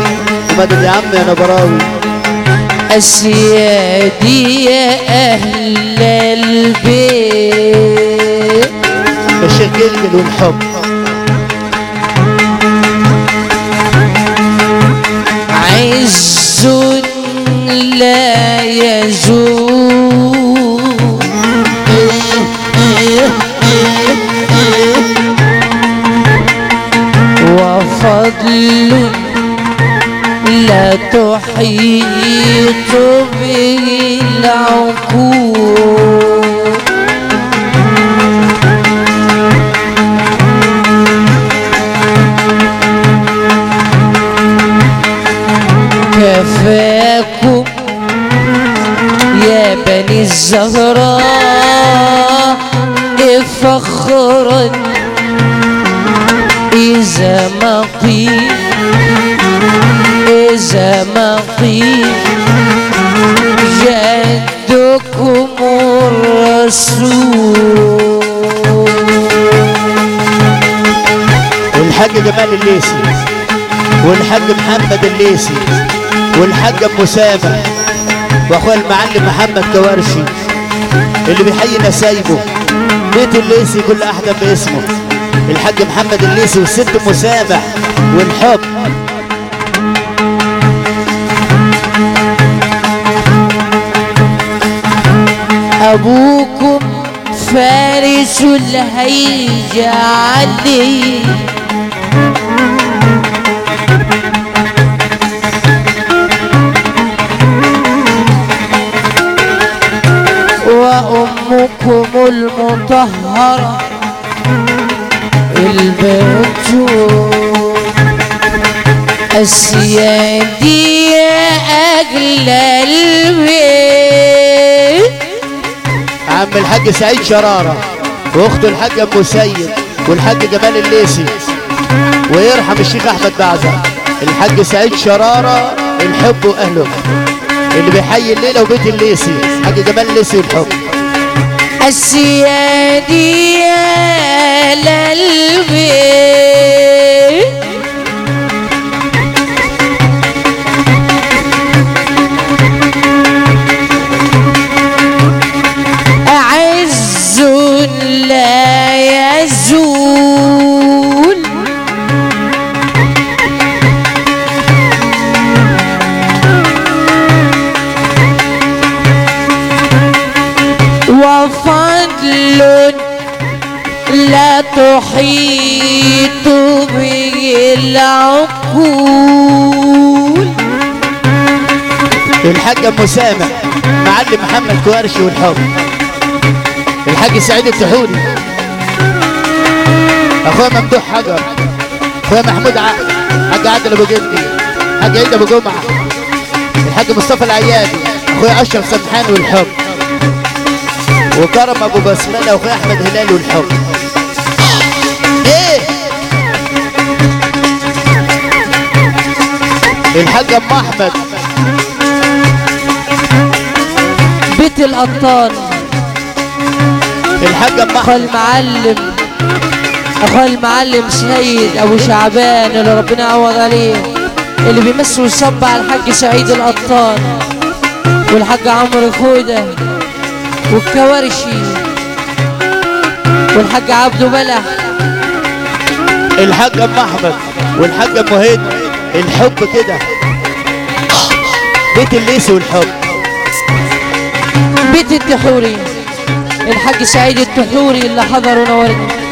ومدد يا عم يا نبراوي السيادي يا أهل البيت. الشيخ جلجل والحب. عز لا يزول. وفضل تحيط به العقول كفاكم يا بني الزهراء فخرا قيل جدكم الرسول. والحاج جمال الليسي. والحاج محمد الليسي. والحاج ام سامح وأخويا المعلم محمد كوارشي اللي بيحيي نسايبه. بيت الليسي كل احد باسمه. الحاج محمد الليسي والست ام سامح والحب أبوكم فارس الهيجة علي وأمكم المطهرة البتول السيادية أجل عم الحاج سعيد شرارة وأخته الحاج ام سيد والحاج جمال الليسي ويرحم الشيخ أحمد بعزة. الحاج سعيد شرارة الحب وأهله. اللي بيحيي الليلة وبيت الليسي حاج جمال الليسي والحب. السيادية للبيت. يزول وفضل لا تحيط به العقول. الحاج أم سامح معلم محمد كوارشي والحب. الحاج سعيد التحوري اخويا ممدوح حجر اخويا محمود عقل حاج عادل أبو جندي حاج عيد أبو جمعه الحاج مصطفى العيادي. اخويا أشرف سمحان والحب. وكرم أبو بسملة واخويا أحمد هلال والحب. إيه. الحاج أم أحمد. بيت القطان الحاج أم أحمد. المعلم اخو المعلم سيد أبو شعبان اللي ربنا يعوض عليه اللي بيمس ويصب على الحاج سعيد القطان والحاج عمرو فوده والكوارشي والحاج عبده بلح. الحاج أم أحمد والحاج أم هند الحب كده. بيت الليسي والحب. بيت التحوري الحاج سعيد التحوري اللي حضر ونورني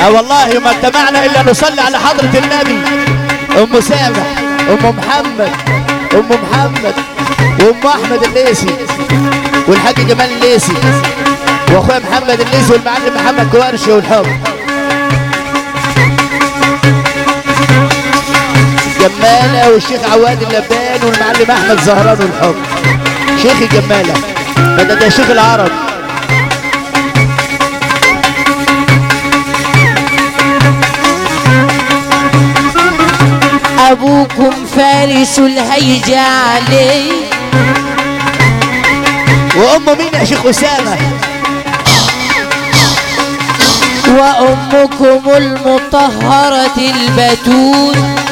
آه والله ما اجتمعنا إلا نصلي على حضرة النبي. أم سامح أم محمد أم محمد وأم أحمد الليسي والحاج جمال الليسي وأخويا محمد الليسي والمعلم محمد كوارشي والحب. جمالة والشيخ عواد اللبان والمعلم أحمد زهران والحب. شيخ جمالة. بدأ ده شيخ العرب. أبوكم فارس الهيجة عليه. وامه مين يا شيخ أسامة؟ وأمكم المطهرة البتول.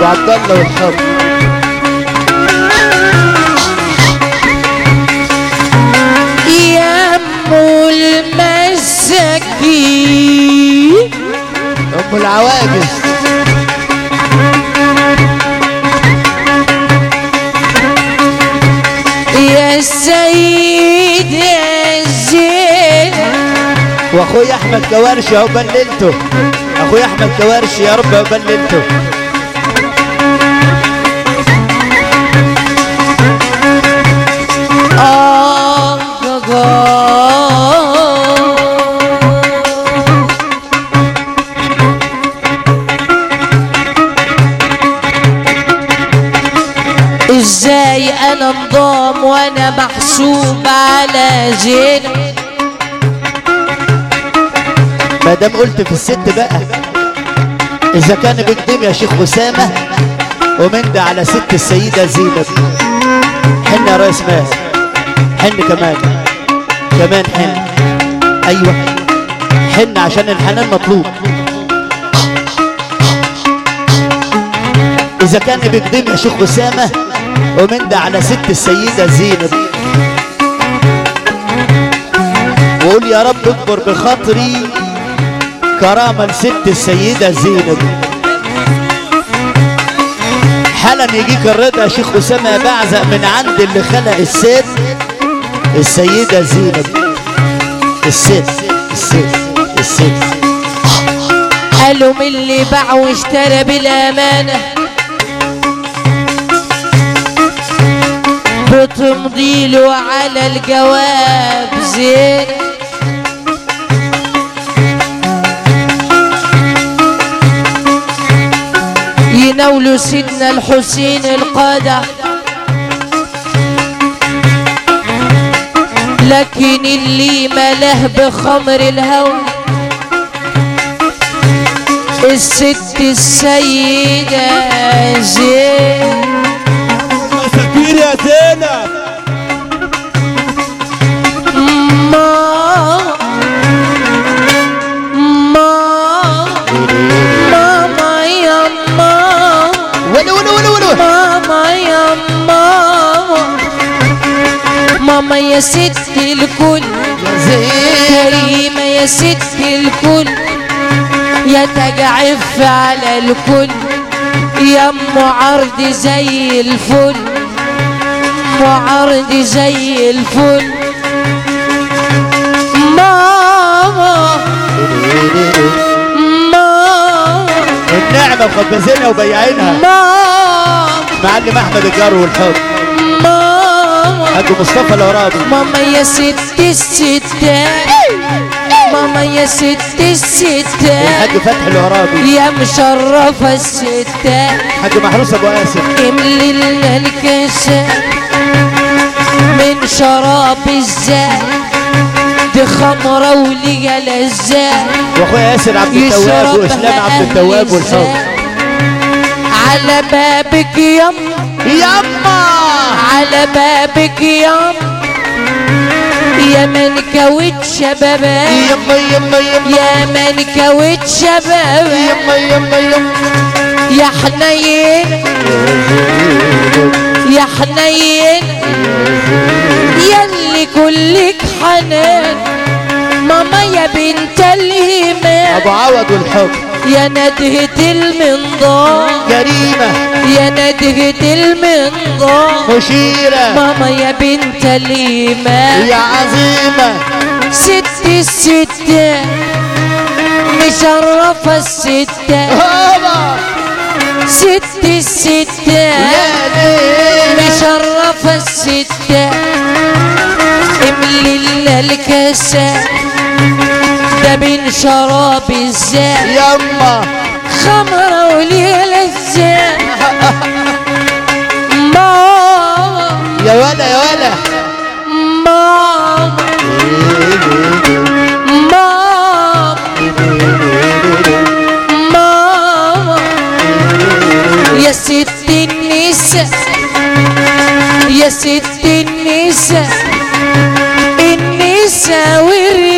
ابو عبد الله والحب يا أم المساكين ام العواجز يا سيدة الزينة واخويا احمد كوارشي اهو بللته. اخويا احمد كوارشي يا رب بللته. محسوب على زينة ما دام قلت في الست بقى إذا كان بيقدم يا شيخ أسامة ومن ده على ست السيدة زينب. حن يا ريس ماهر حن كمان كمان حن. أيوه حن عشان الحنان مطلوب. إذا كان بيقدم يا شيخ أسامة ومن ده على ست السيدة زينب. يا رب اكبر بخاطري كرامة لست السيدة زينب. حالا يجيك الرضا يا شيخ أسامة بعزق من عند اللي خلق الست السيدة زينب. الست الست الست قالوا من اللي باع واشترى بالأمانة. بتمضي له على الجواب زين. يناولوا سيدنا الحسين القادة. لكن اللي ملاه بخمر الهوى الست السيدة زين يا زينب. ماما يا ست الكل كريمة يا ست الكل يا تجعف على الكل يا ام عرض زي الفل ام عرض زي الفل ماما ماما النعمة مخبزينها وبياعينها ماما معلم أحمد الجار والحب. ماما حاج مصطفى العرابي ماما يا ست الستات ماما يا ست الستات الحاج فتحي العرابي يا مشرفة الستات حاج محروس أبو قاسم املي لنا الكاسات من شراب الزاد دي خمرة وليا لذات وأخويا ياسر عبد التواب وإسلام عبد التواب والحب. على بابك يم يما على بابك يم يا من كوت شبابك يما يما يما يا من كوت شبابك يما يما يما يا حنين. يا حنين. يلي كلك حنان ماما يا بنت الايمان أبو عوض والحب. يا ندهة المنظار كريمة. يا ندهة المنظار مشيرة. ماما يا بنت الايمان يا عظيمة. ست الستة. مشرفة الستة. ست الستة. مشرفة الستة. املي لنا الكاسة من شراب الزاد يما. خمرة وليلة الزاد ماما. يا ولا يا ولا. ماما. ماما. ماما. يا ست النساء. يا ست النساء. النساء والرجال.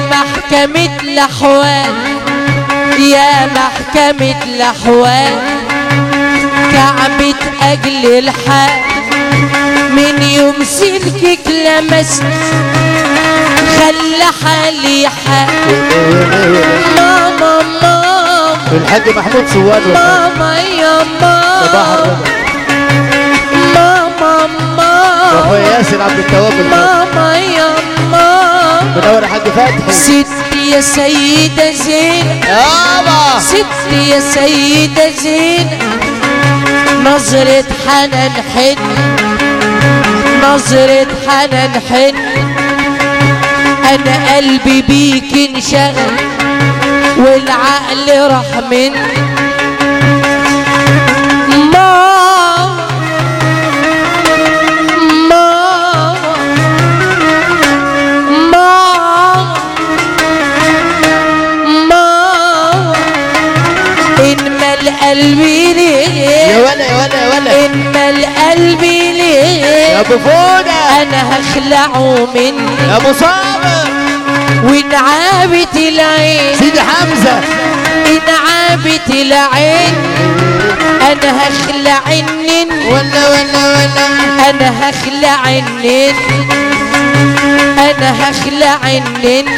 محكمة الأحوال يا محكمة الأحوال. كعبة أجل الحال من يوم سلكك لمست خلى حالي حال. ماما ماما. الحاج محمود سواد ماما يا صباح ماما الرضا ماما ماما ياسر عبد التواب ماما يا ماما. يا حاج فتحي ست يا سيدة زينب يابا. ست يا سيدة زينب نظرة حنان حن. نظرة حنان حن. أنا قلبي بيك انشغل والعقل راح من القلب يا ليه ولا يا ولا يا ولا إنما القلب يا ليه أبو فودة. أنا هخلعه مني. يا أبو صابر. ونعابة العين. سيدي حمزة. نعابة العين. أنا هخلع النن ولا ولا ولا. أنا هخلع النن أنا هخلع النن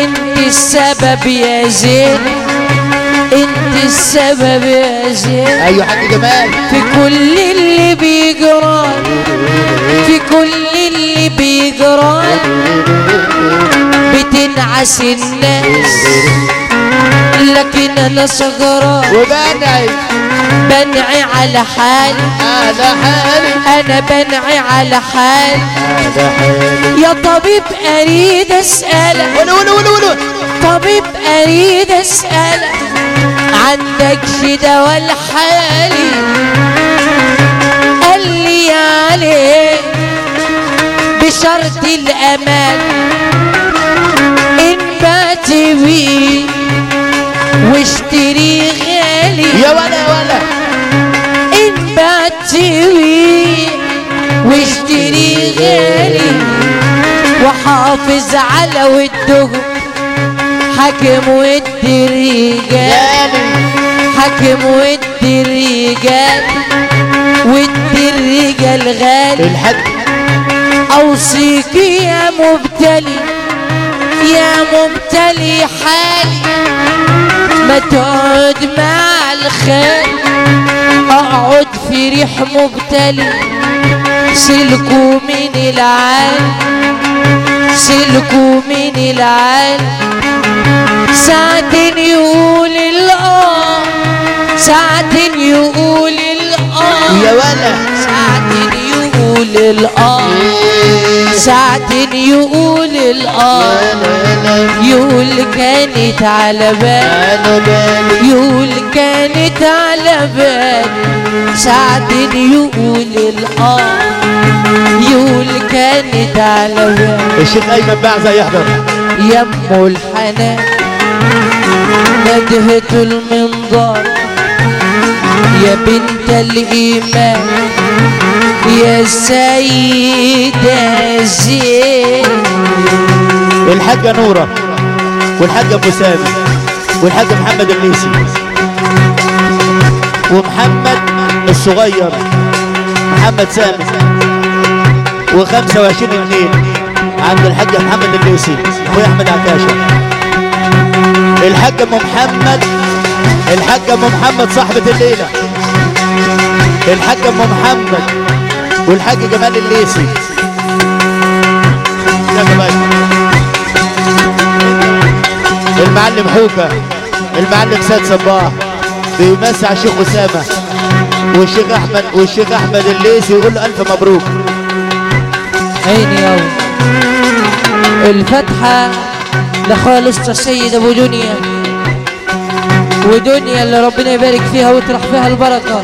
انت السبب يا زين. انت السبب يا زين. أيوه حاج جمال. في كل اللي بيجرى في كل اللي بيجرى بتنعس الناس. لكن أنا صغرى وبنعي. بنعي على حالي. على حالي. أنا بنعي على حالي. على حالي. يا طبيب أريد أسألك. طبيب أريد أسألك. عندك شدا ولا حالي قال لي عليه بشرط الأمان. ان بات بيه واشتري غالي. يا ولا يا ولا. بات بيه واشتري غالي. وحافظ على ودهم حكم ود الرجال غالي حكم ود الرجال ود الرجال غالي الحاج أوصيك يا مبتلي. يا مبتلي حالي. ما تقعد مع الخال. أقعد في ريح مبتلي. سلكوا من العال سلكوا من العال ساعة يقول الآه ساعة يقول الآه. يا ولا ساعة يقول الآه ساعة يقول الآه. يقول كانت على بالي يقول كانت على بالي ساعة يقول الآه يقول كانت على بالي الشيخ أيمن بعزة يحضر. يمه الحنان. ندهة المنظار يا بنت الإيمان يا سيدة زين. الحاجة نورة والحاجة أبو سامي والحاج محمد الليسي ومحمد الصغير محمد سامي و25 اثنين عند الحاج محمد الليسي اخويا أحمد عكاشة. الحاج أم محمد؟ الحاج أم محمد صاحبة الليلة. الحاج أم محمد. والحاج جمال جمال المعلم حوكة. المعلم سيد صباح. بيمسي على الشيخ أسامة. والشيخ أحمد والشيخ أحمد الليثي يقول له ألف مبروك. عيني يا ولد. لخالص السيد أبو دنيا. ودنيا اللي ربنا يبارك فيها ويطرح فيها البركة.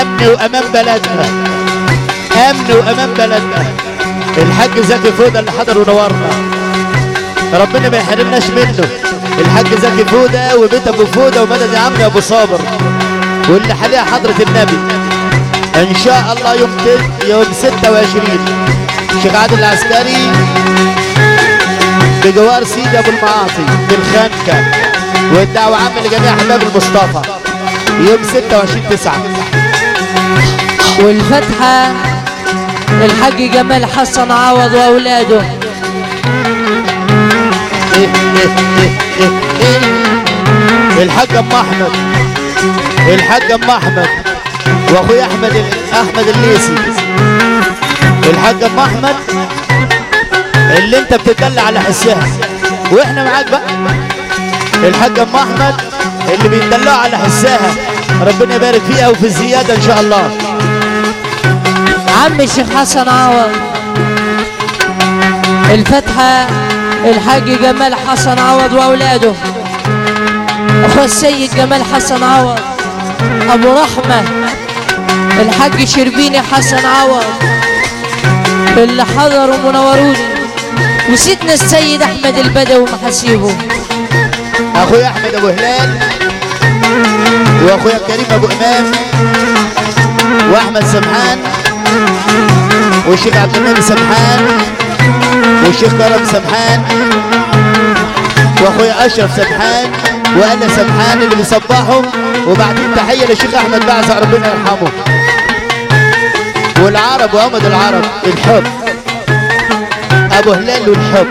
أمن وأمان بلدنا. أمن وأمان بلدنا. الحاج زكي فودة اللي حضر ونورنا. ربنا ما يحرمناش منه. الحاج زكي فودة وبيت أبو فودة ومدد يا عم أبو صابر. واللي حاليها حضرة النبي. إن شاء الله يوم. يوم 26 شيخ عادل العسكري. بجوار سيدي أبو المعاصي بالخنكة والدعوة عامة لجميع أحباب المصطفى. يوم 26 9 والفتحة للحاج جمال حسن عوض وأولاده. الحاج أم أحمد. الحاج أم أحمد. واخويا أحمد أحمد الليسي. الحاج أم أحمد. اللي انت بتدلع على حسها وإحنا معاك بقى. الحاج ام أحمد اللي بيدلعوا على حسها ربنا يبارك فيها وفي الزيادة إن شاء الله. عم الشيخ حسن عوض. الفتحة الحاج جمال حسن عوض وأولاده. أخو السيد جمال حسن عوض. أبو رحمة الحاج شربيني حسن عوض. اللي حضروا منوروني. وسيدنا السيد أحمد البدوي محاسيبه أخويا أحمد أبو هلال وأخويا كريم أبو إمام وأحمد سمحان والشيخ عبد النبي سمحان والشيخ كرم سمحان وأخويا أشرف سمحان وأنا سمحان اللي بيصبحهم وبعدين تحيه للشيخ أحمد بعزة ربنا يرحمه. والعرب وامد العرب الحب ابو هلال والحب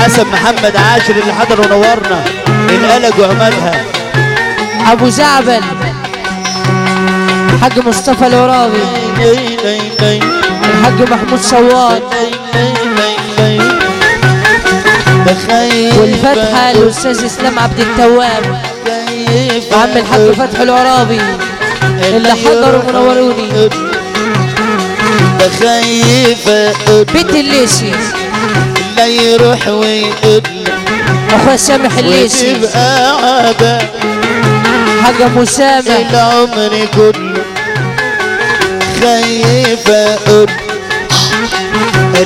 حسن محمد عاشر اللي حضر ونورنا القلق وعمادها أبو زعبل الحاج مصطفى العرابي الحاج محمود صواد والفتحة الأستاذ إسلام عبد التواب وعم الحاج فتحي العرابي اللي حضروا منوروني خايفة بيت الليسي. لا يروح ويقول أخويا سامح الليسي. وتبقى عادة حاج أبو سامح. العمر كله خايفة أقول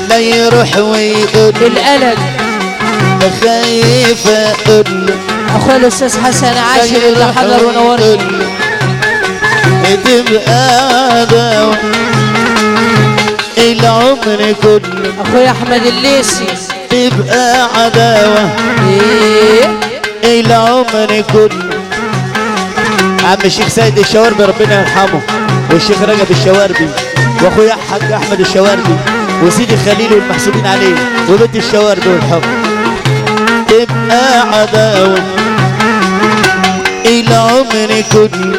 لا يروح ويقول القلق خايفة أقول أخويا الأستاذ حسن عاشر اللي حضر ونورني. تبقى عداوة العمر كله أخويا أحمد الليسي تبقى عداوة. إيه. العمر كله عم الشيخ سيد الشواربي ربنا يرحمه والشيخ رجب الشواربي واخويا حاج أحمد الشواربي وسيدي خليل والمحسوبين عليه وبنت الشواربي والحب. تبقى عداوة. العمر كله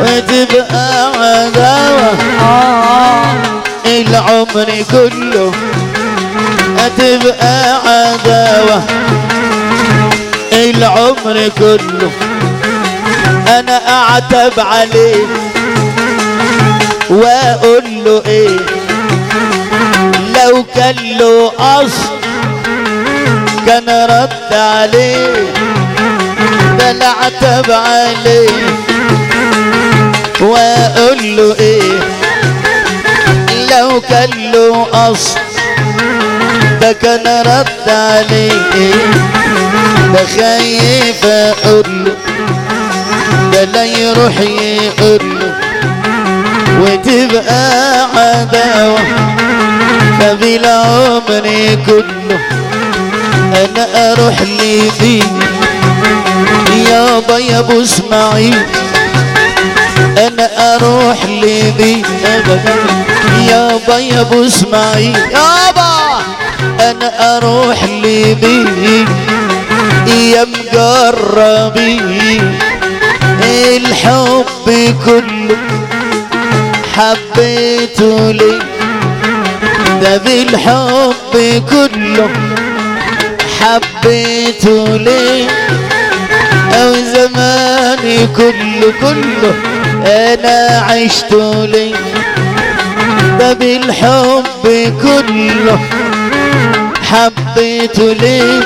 وتبقى عداوة العمر كله هتبقى عداوة العمر كله أنا أعتب عليه واقول له إيه لو كان له اصل كان رد عليه ده أنا اعتب عليه وأقول له إيه؟ لو كان له اصل ده كان رد عليه. ده خايف أقول له ده لا يروح يقول له. وتبقى عداوة فبالعمر كله. أنا أروح بيه يابا يا أبو إسماعيل. أنا أروح لي بيه ابدا يابا يا أبو إسماعيل. يابا أنا أروح لي بيه يا مجربي الحب كله حبيته ليه ده بالحب كله حبيته ليه أو زماني كله كله أنا عشته ليه ده بالحب كله. حبيته ليه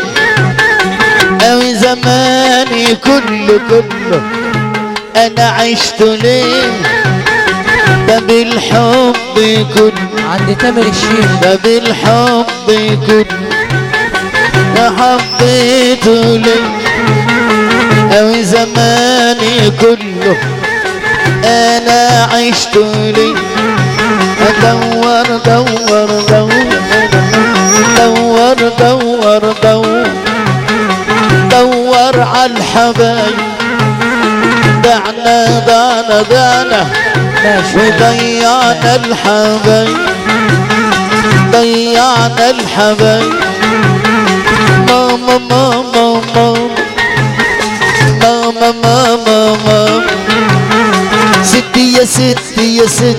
أو زماني كله كله. أنا عشته ليه ده بالحب كله. عند تامر الشيخ. ده بالحب كله. ده حبيته ليه زماني كله. أنا عشت ليه ادور دور دور دور دور دور دور على الحبايب. دعنا دعنا دعنا وضيعنا الحبايب. ضيعنا الحبايب. ماما ماما ماما. ستي يا ستي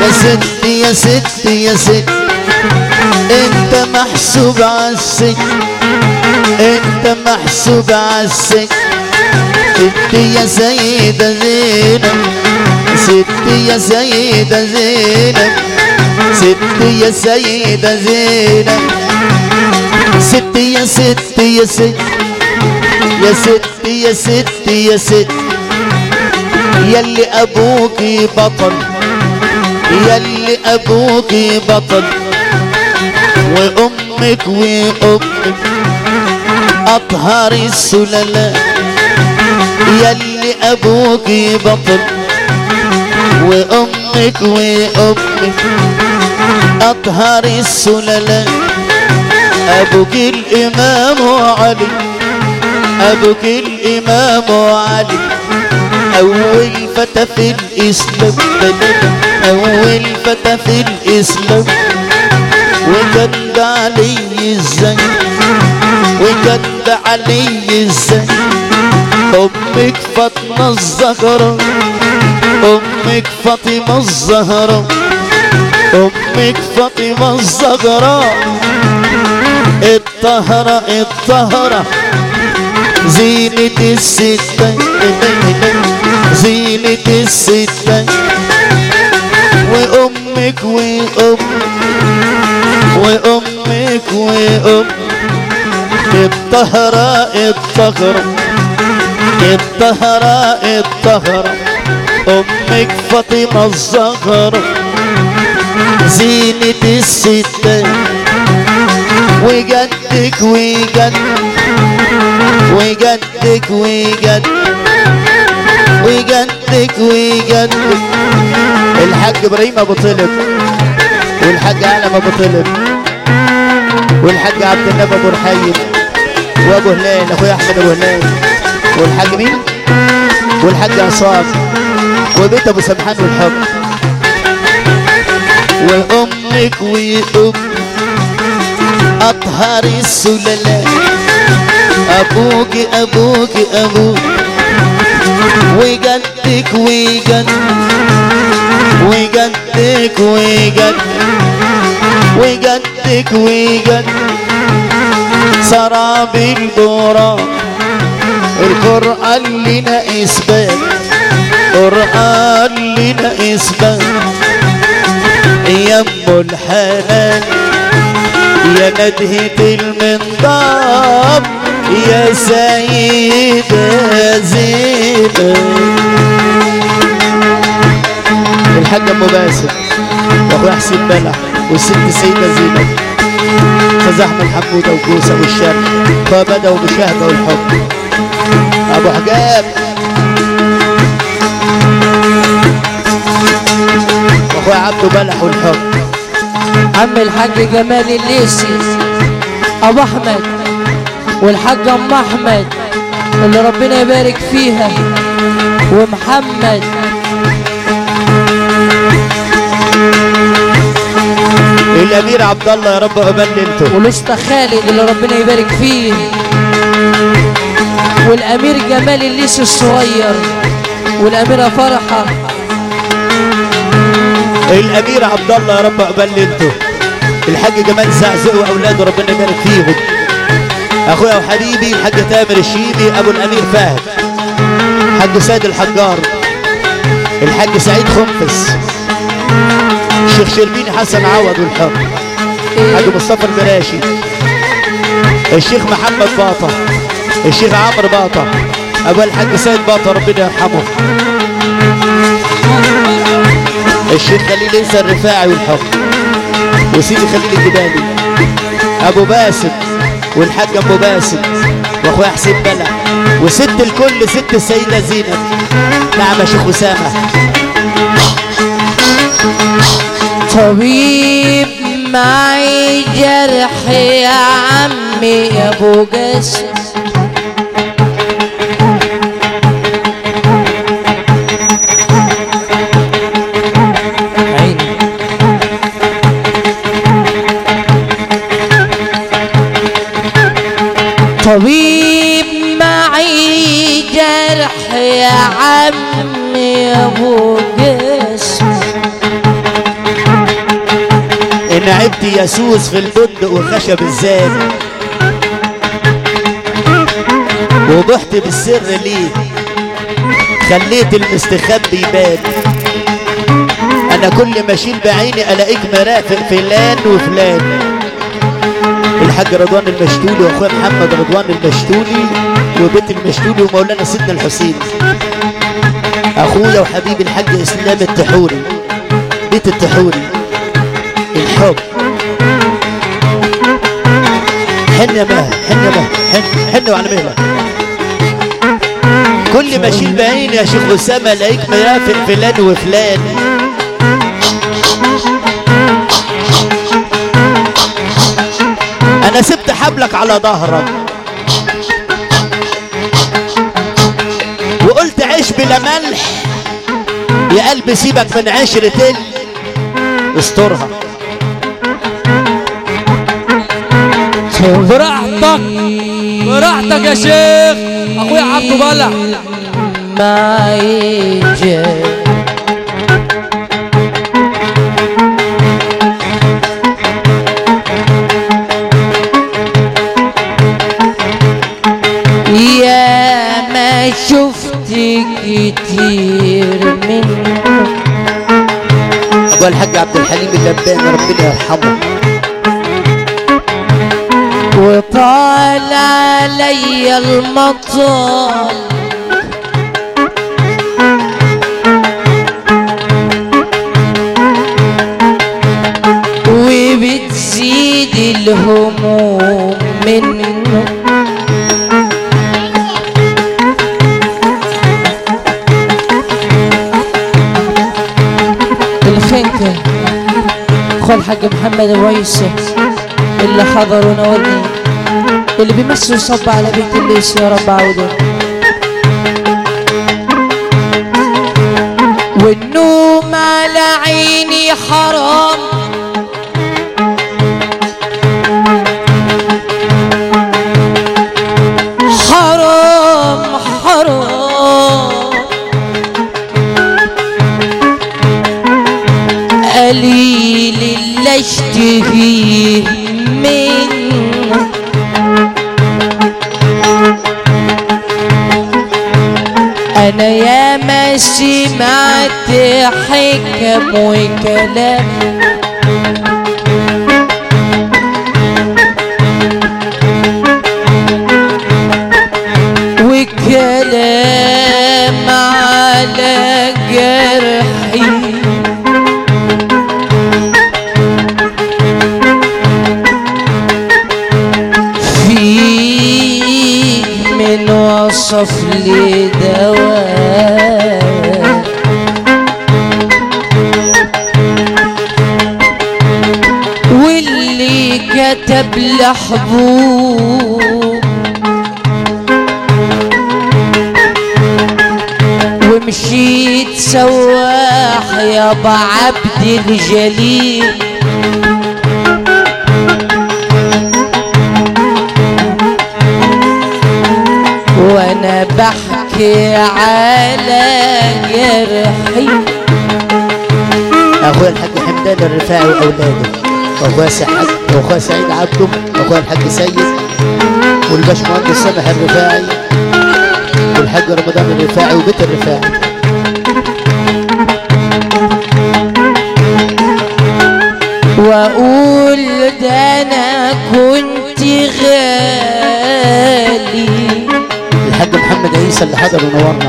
يا ستي يا ستي يا ستي انت محسوب عالسجن انت محسوب عالسجن ستي يا سيدة زينب. ستي يا سيدة زينب. ستي يا سيدة زينب. ستي يا ستي يا ستي يا ستي يا ستي يا ستي يلي ابوكي بطل يلي ابوكي بطل وأمك وامك اطهر السلالات يلي ابوكي بطل وأمك وامك اطهر السلالات أبوك الإمام علي أبوك الإمام علي. أول فتى في الإسلام أول فتى في الإسلام. وكان ده علي الزين ده علي الزين أمك فاطمة الزهراء أمك فاطمة الزهراء أمك فاطمة الزهراء الطهرة الطهرة زينة الستة. زينة الستة وأمك وأمك وأمك وأمك الطهرة الطهرة الطهرة الطهرة أمك فاطمة الزهرة زينة الستة وجدك وجد وجدك وجد. وجدك وجدك الحاج إبراهيم أبو طلب والحاج علم أبو طلب والحاج عبد النبي أبو رحيم وأبو هلال اخويا أحمد أبو هلال. والحاج مين؟ والحاج عصام وبيت أبو سمحان والحب. وام وجنك ويقب أطهر السلالات أبوك أبوك أبوك. وجدك وجد وجدك وجد وجدك وجد سراب الدوران القرآن لنا إثبات. قرآن لنا إثبات. يا أم الحنان. يا ندهة المنطاب يا سيدة زينب الحاج ام باسم واخويا حسين بلع والست سيدة زينب. أستاذ أحمد حمودة وجوسة والشرق فبدأوا بشهدة والحب أبو حجاب. واخويا عبده بلح والحب. عم الحاج جمال الليسي أبو أحمد. والحاج أم أحمد اللي ربنا يبارك فيها. ومحمد. الأمير عبد الله يا رب عقبال ليلته والاسطى خالد اللي ربنا يبارك فيه. والأمير جمال الليسي الصغير. والأميرة فرحة. الأمير عبد الله يا رب عقبال ليلته الحاج جمال زعزق واولاده ربنا يبارك فيهم. أخويا وحبيبي الحاج تامر الشيبي أبو الأمير فهد. حاج سيد الحجار. الحاج سعيد خنفس. الشيخ شربيني حسن عوض والحب. حاج مصطفى البراشي. الشيخ محمد باطة الشيخ عمرو باطة أبو الحاج سيد باطة ربنا يرحمه. الشيخ خليل انسى الرفاعي والحب. وسيدي خليل الجبالي. أبو باسم. والحاج أبو باسم وأخويا حسين بلع وست الكل ست السيدة زينب. نعم يا شيخ أسامة. طبيب معي جرح يا عمي أبو جاسم عمي أبو إن عبت يسوس في البندق وخشب الزاد وضحت بالسر ليه خليت المستخبي يبان أنا كل ما أشيل بعيني ألاقيك مرافق فلان وفلان. الحاج رضوان المشتولي وأخويا محمد رضوان المشتولي. وبيت المشتولي ومولانا سيدنا الحسين. أخويا وحبيبي الحاج إسلام التحوري بيت التحوري الحب. حن يا ماهر حن يا ماهر حن حن وعلى مهلك. كل ما اشيل بعيني يا شيخ أسامة ألاقيك مرافق فلان وفلان. أنا سبت حبلك على ظهرك. بلا ملح يا قلبي سيبك من عشرة ال استرها. براحتك. براحتك يا شيخ. أخويا عبده بلع. معي جرح الحاج عبد الحليم اللباني ربنا يرحمه. وطال علي المطر وبتزيد الهموم. الحاج محمد الويسة اللي حضر ونورني اللي بيمسوا صب على بيت الليس يا رب عودة. والنوم على عيني حرام. أنا يا ما سمعت حكم وكلام وكلام على جرحي. في من وصف لي دواء كتب لحبوب ومشيت سواح يا عبد الجليل. وأنا بحكي على جرحي. اخويا الحاج حمدان الرفاعي واولاده واخويا سعد واخويا سعيد عبده واخويا الحاج سيد والباشمهندس سامح الرفاعي والحاج رمضان الرفاعي وبيت الرفاعي. وأقول ده أنا كنت غالي. الحاج محمد عيسى اللي حضر ونورنا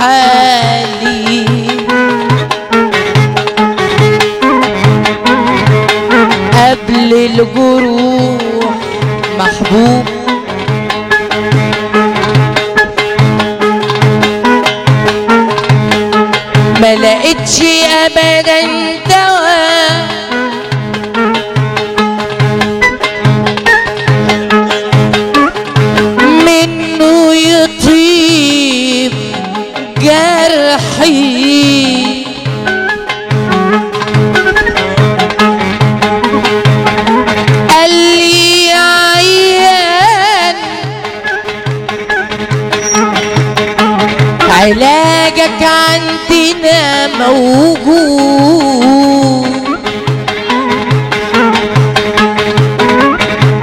حالي قبل الجروح محبوب. ما لقيتش ابدا عندنا موجود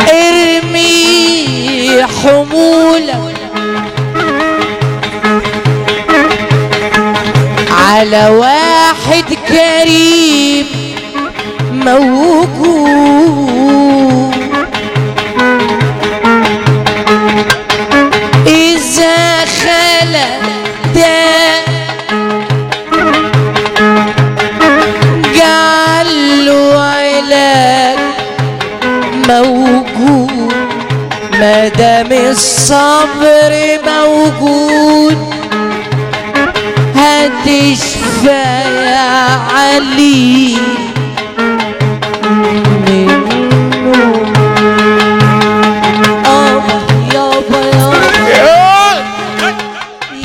ارمي حمولك على واحد كريم موجود. دام الصبر موجود. هتشفى يا علي.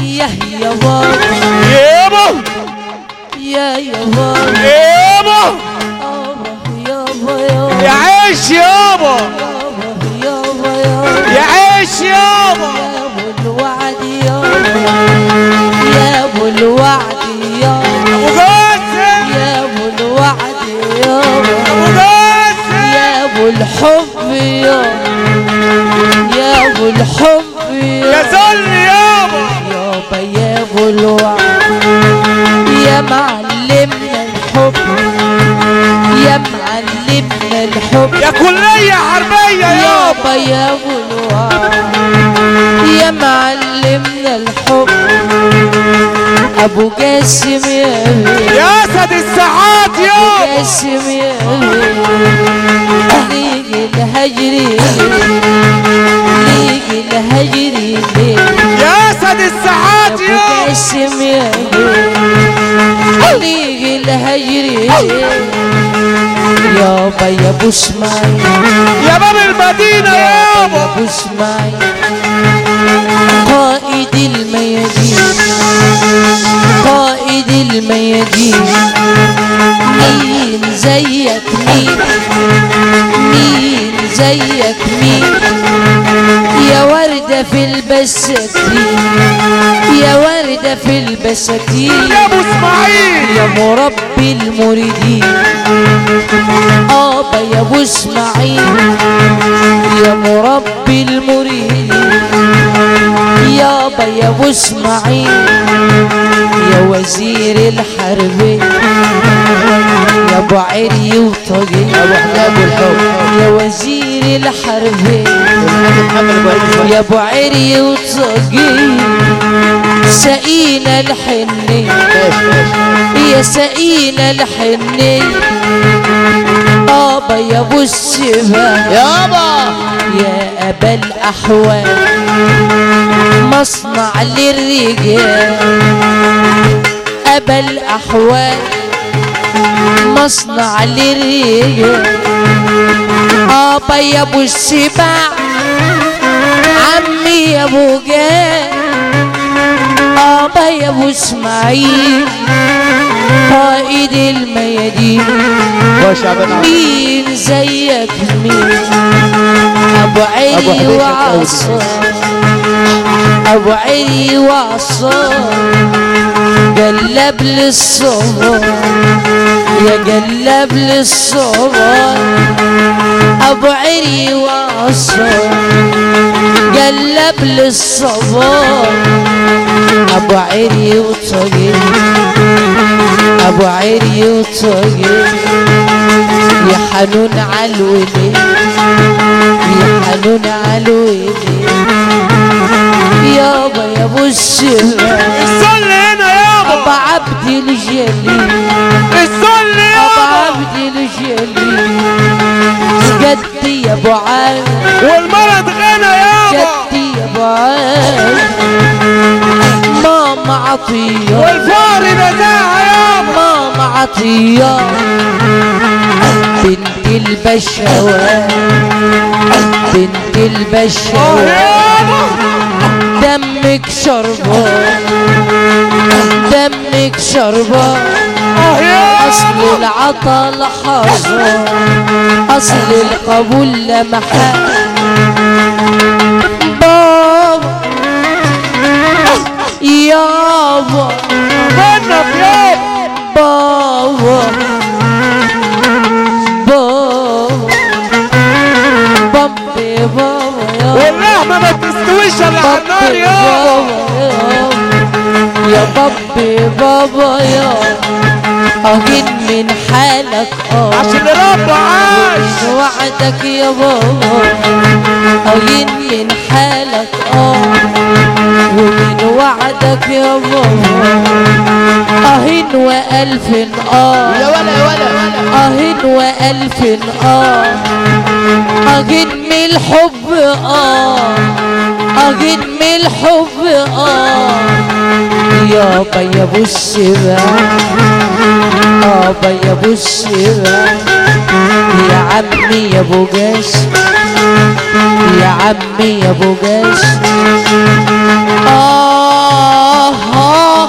يا يابا. يابا. يا يابا يا ابو الوعد يابا يا ابو الوعد يابا ابو قاسم يا ابو الوعد يابا ابو قاسم يا ابو الحب يابا يا ابو الحب يا زل يابا يابا يا ابو الوعد يا معلمنا الحب الحب. يا كلية حربية يابا يا ابو يا معلمنا الحب. أبو جاسم يا يا اسد الساعات يابا جاسم يا ليجي الهجري ليجي الهجري يا اسد الساعات أبو يابا جاسم يا ليجي الهجري يابا يا ابو اسماعيل يا باب المدينة يا يابا ابو اسماعيل قائد الميادين قائد الميادين مين زيك مين مين زيك مين يا وردة في البساتين. يا وردة في البساتين. يا أبو إسماعيل. يا مربي المريدين. آبا يا أبو إسماعيل. يا مربي المريدين. يابا يا أبو إسماعيل. يا وزير الحربية يا ابو عري وطاقية ابو حماد والحب يا وزير ابو عيد يا أبو عري وطاقية سقينا ماشي يا سقينا الحنية بابا يا أبو السباع يابا يا أبا الأحوال. مصنع للرجال. أبا الأحوال. مصنع للرجال. ابا يا ابو السباع عمي يا ابو جاد ابا يا ابو اسماعيل قائد الميادين مين زيك مين ابو علي وعصام ابو علي وعصام قلب للصبر يا قلب للصبر أبو علي وعصام قلب للصبر أبو علي وطقي أبو علي وطقي يا حنون عالولي يا حنون عالولي يابا يا أبو الشباب الصل هنا أبا عبد الجليل. الصل أبا عبد الجليل. جدي يا أبو عامر والمرض غنى يابا جدي يا أبو عامر ماما عطية. والفار نزاهة يابا ماما عطية. بنت البشوات بنت البشوات دمك شربان دمك شربان يابا أصل العطا حظا أصل القبول لمحا بابا. يابا يابا بابا. بابا. بابي بابا يابا واللحمة الا على النار يا بابي بابا يا أهين من حالك آه عشان رب عايش من وعدك يا بابا أهين من حالك آه ومن وعدك يا بابا أهين وألف آه يا ولا يا ولا أهين وألف آه أهين من الحب آه أهين من الحب آه يابا يا أبو السباع يابا يا أبو السباع يا عمي يا أبو جاش يا عمي يا أبو جاش آه آه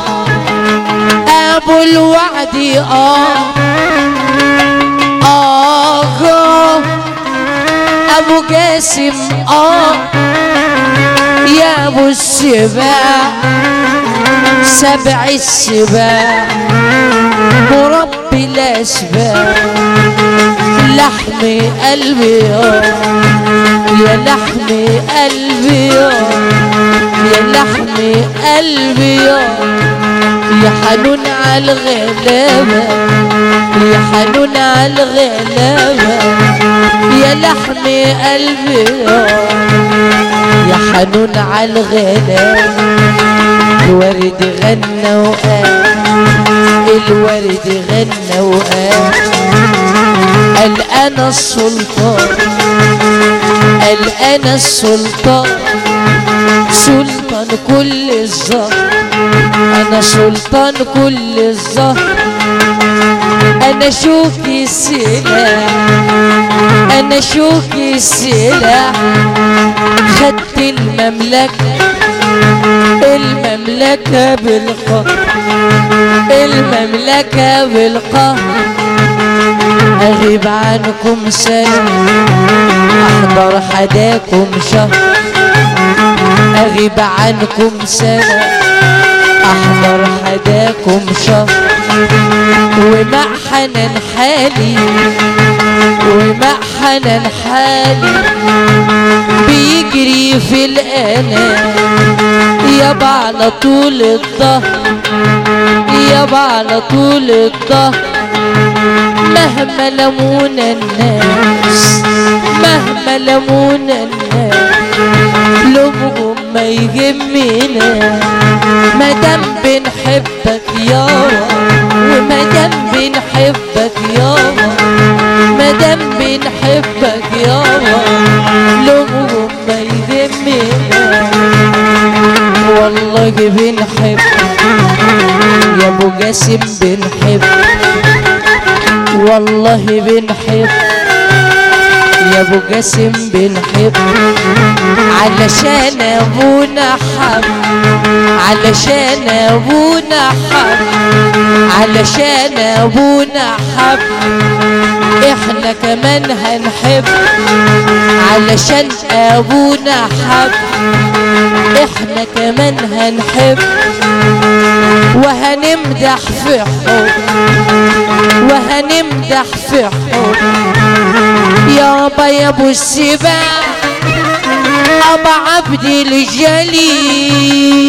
أبو الوعد آه آه آه أبو جاسم آه. يا أبو السباع سبع السباع مربي الأسباع لحم قلبي يا لحم قلبي. لحم قلبي يا حنون على الغلابة يا حنون على الغلابة. يا لحم قلبي يا حنون على الغلابة. الورد غنى وقال الورد غنى وقال. قال أنا السلطان قال أنا السلطان. سلطان كل الزهر. أنا سلطان كل الزهر. أنا شوكي السلاح أنا شوكي السلاح خدت المملكة. المملكة بالقهر. المملكة بالقهر. أغيب عنكم سنة. أحضر حداكم شهر. اغيب عنكم سنة. احضر حداكم شهر. ومع حنان حالي. ومع حنان حالي. بيجري في الأنام يابا على طول الظهر. يابا على طول الظهر. مهما لمونا الناس. مهما لمونا الناس. لومهم ما يهمنا مادام بنحبك يابا ومادام بنحبك يابا مادام بنحبك يابا لومهم ما يهمنا والله بنحب يا أبو جاسم بنحب. والله بنحب. يا ابو جاسم بنحب علشان أبونا حب. علشان أبونا حب. علشان أبونا حب. إحنا كمان هنحب. علشان أبونا حب. إحنا كمان هنحب. وهنمدح في حب. وهنمدح في حب. يابا يا أبو السباع أبا عبد الجليل.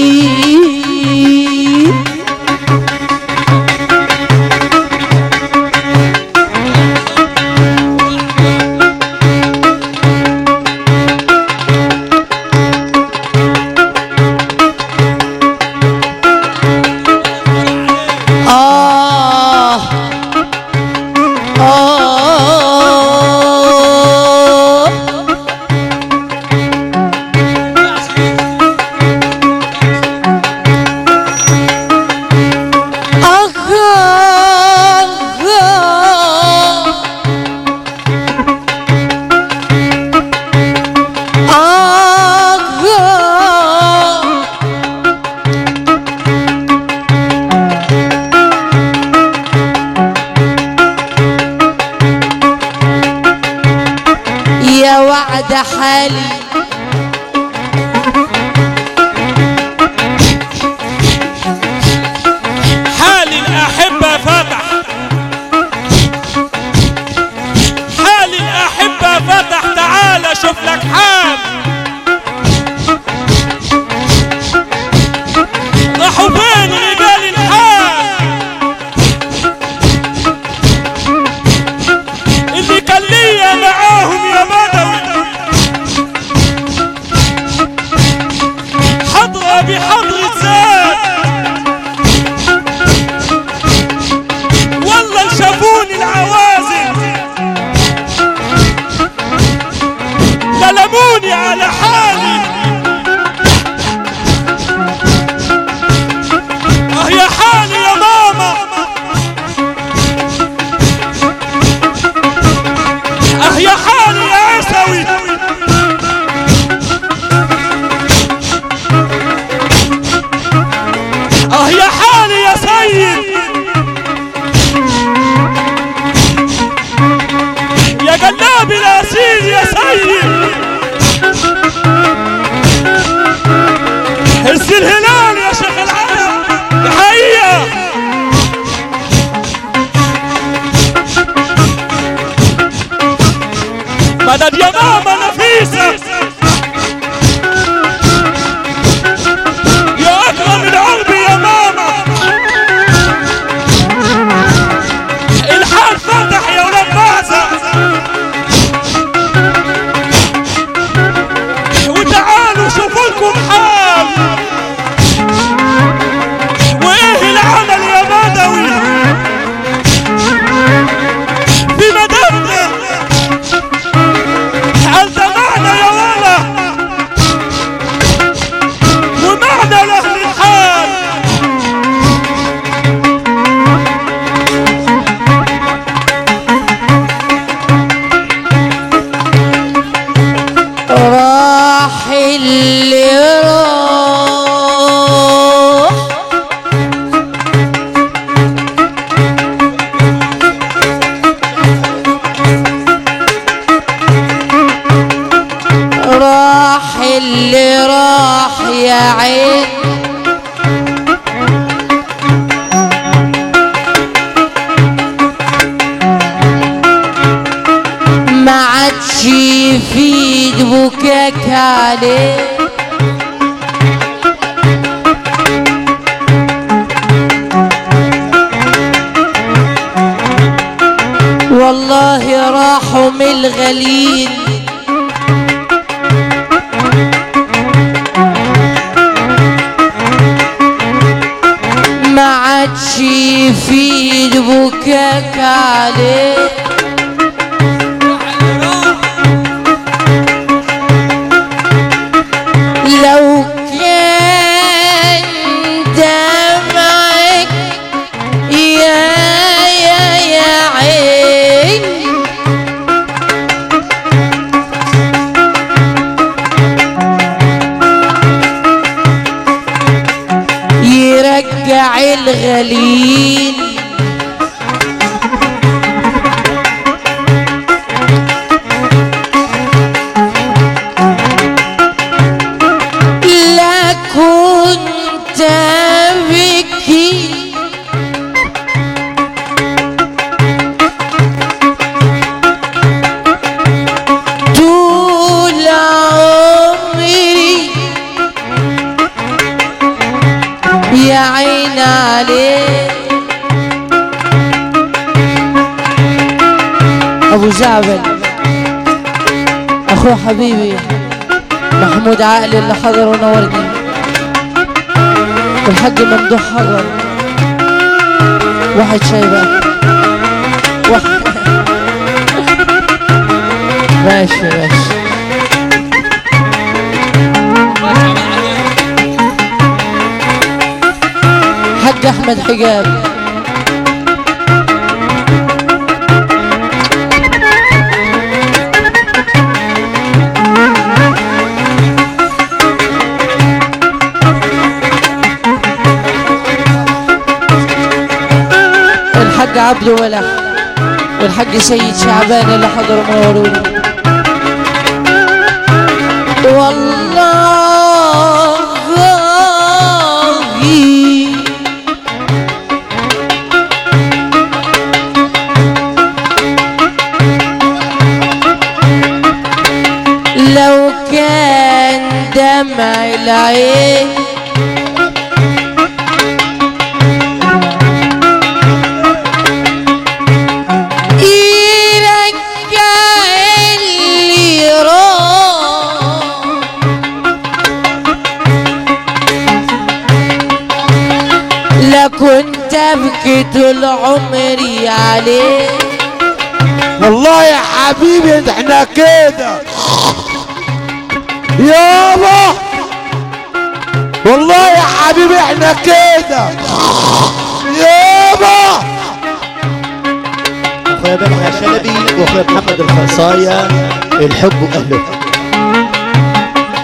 الحب واهله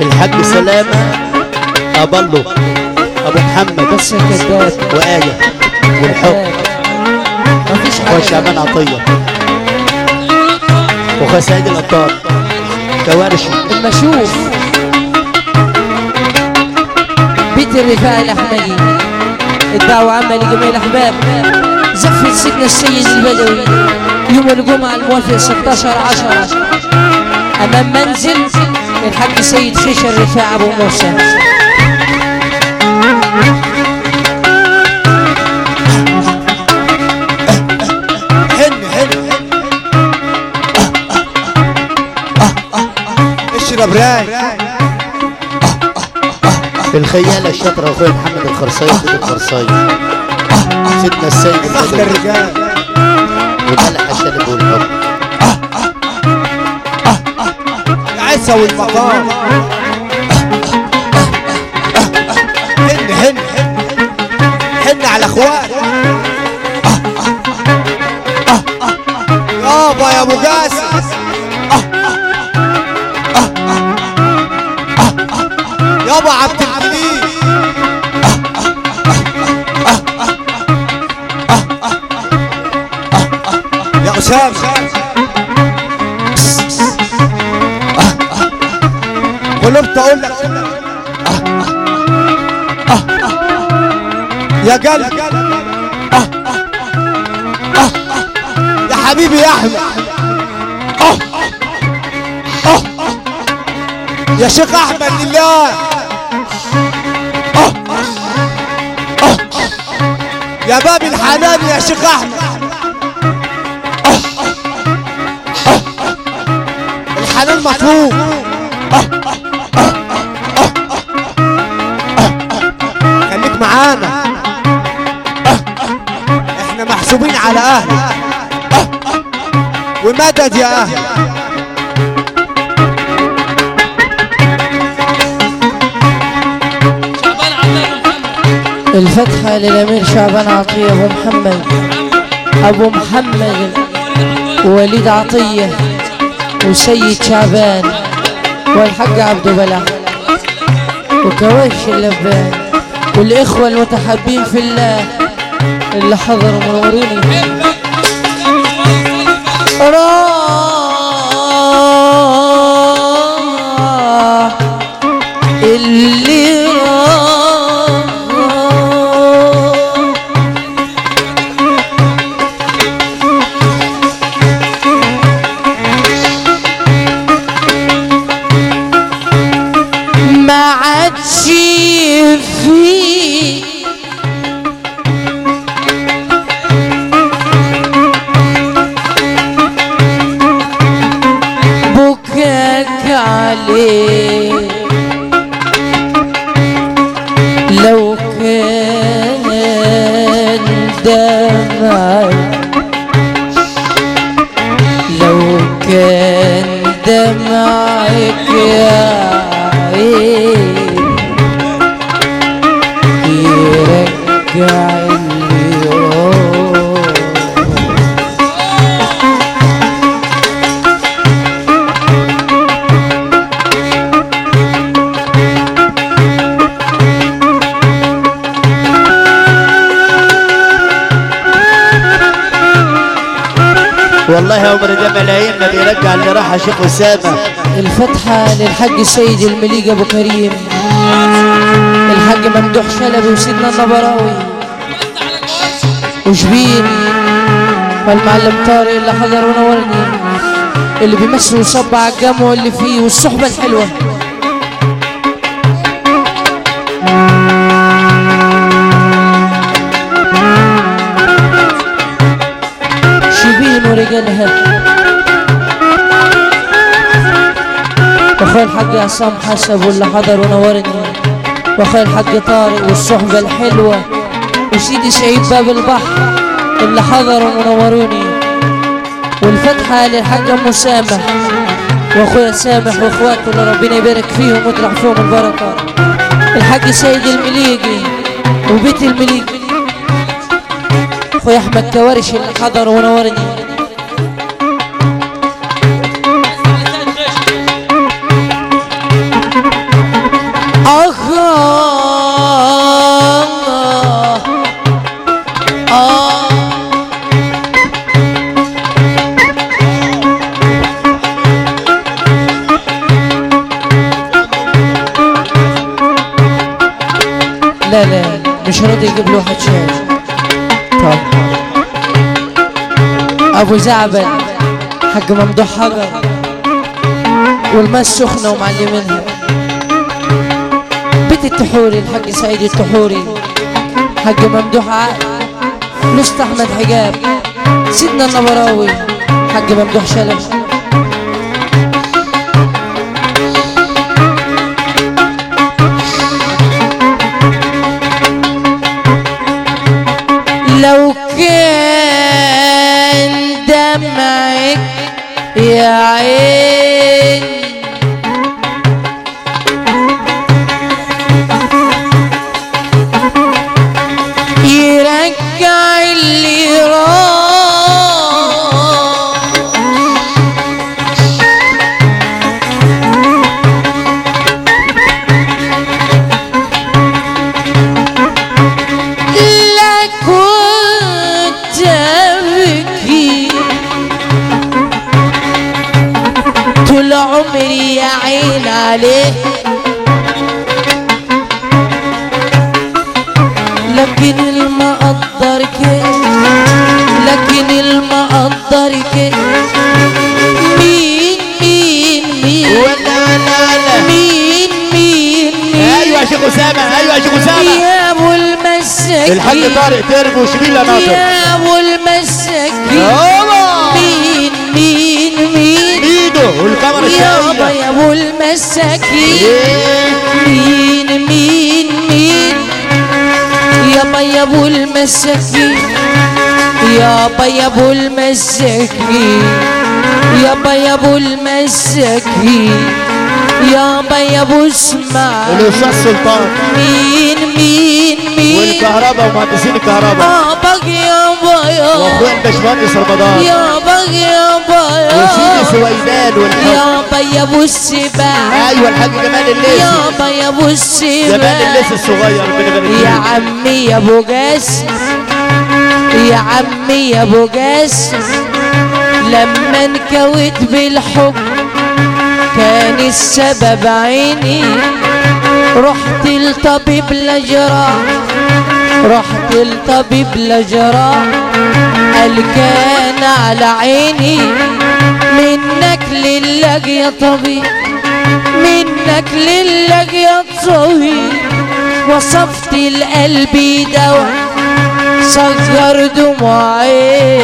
الحاج سلامه ابلو أبو محمد بس كذاب وآية والحب. مفيش حاجة. شعبان عطية. وأخويا سيد القطار كوارشي المشوف. بيت الرفاع الأحمدي. الدعوة عامة لجميع الأحباب. زفة سيدنا السيد البدوي. يوم الجمعة الموافق 16 10 أمام منزل الحاج سيد خيش الرفاع أبو موسى اشرب راي. الخيالة الشاطرة اخويا محمد الخرصاية سيد الخرصاية سيدنا السيد فخر الرجال. العزة والمقام حن حن حن على اخوان. يابا يا ابو قاسم. يابا قلبت أقول لك يا قلب يا حبيبي يا أحمد يا شيخ أحمد لله آه. آه. يا باب الحنان يا شيخ أحمد آه. آه. الحنان مطلوب معانا. إحنا محسوبين على أهلك. ومدد يا أهل. الفتحة للأمير شعبان عطية أبو محمد. أبو محمد وليد عطية وسيد شعبان والحاج عبد بلع وكواش اللبان. والإخوة المتحبين في الله اللي حضروا منوروني راح اللي شيخ اسامه الفتحة للحاج السيد المليج أبو كريم. الحاج ممدوح شلبي وسيدنا النبراوي. وشبين والمعلم طارق اللي حضر ونورني. اللي بيمثل وصب على الجمع اللي فيه والصحبة الحلوة. شبين ورجالها واخويا الحاج عصام حسب واللي حضر ونورني واخويا الحاج طارق والصحبة الحلوة. وسيدي سعيد باب البحر اللي حضروا ونوروني والفتحة للحاج أم سامح وأخويا سامح واخواته اللي ربنا يبارك فيهم ويطلع فيهم البركة. الحاج سيد المليجي وبيت المليجي أخويا أحمد كوارش اللي حضر ونورني مش راضي يجيب له واحد شاي طب. أبو زعبل حاج ممدوح حجر والماس سخنه ومعلمينها. بيت التحوري الحاج سعيد التحوري. حاج ممدوح عقل لست أحمد حجاب سيدنا النبراوي حاج ممدوح شلبي. طارق ترب وشبيلة ناطر يا ابو المساكين يابا. مين مين مين؟ ايده والكاميرا يابا يا ابو المساكين. مين مين مين؟ يابا يا ابو المساكين يابا يا ابو المساكين يابا يا ابو المساكين يابا يا أبو اسماعيل. مين؟ مين والكهرباء ومهندسين الكهرباء يابا يابا يابا واخويا الباشمهندس رمضان يابا يابا وسيدي يابا سويدان والحب يابا يا أبو السباع أيوه الحاج جمال الليثي. يابا يا أبو جمال السباع الليثي الصغير يا عمي يا أبو جاسم يا عمي يا أبو جاسم لما انكوت بالحب كان السبب عيني. رحت لطبيب لجراح رحت لطبيب لجراح قال كان على عيني منك لله يا طبيب منك لله يا طبيب وصفت القلب دواء صغر دموعي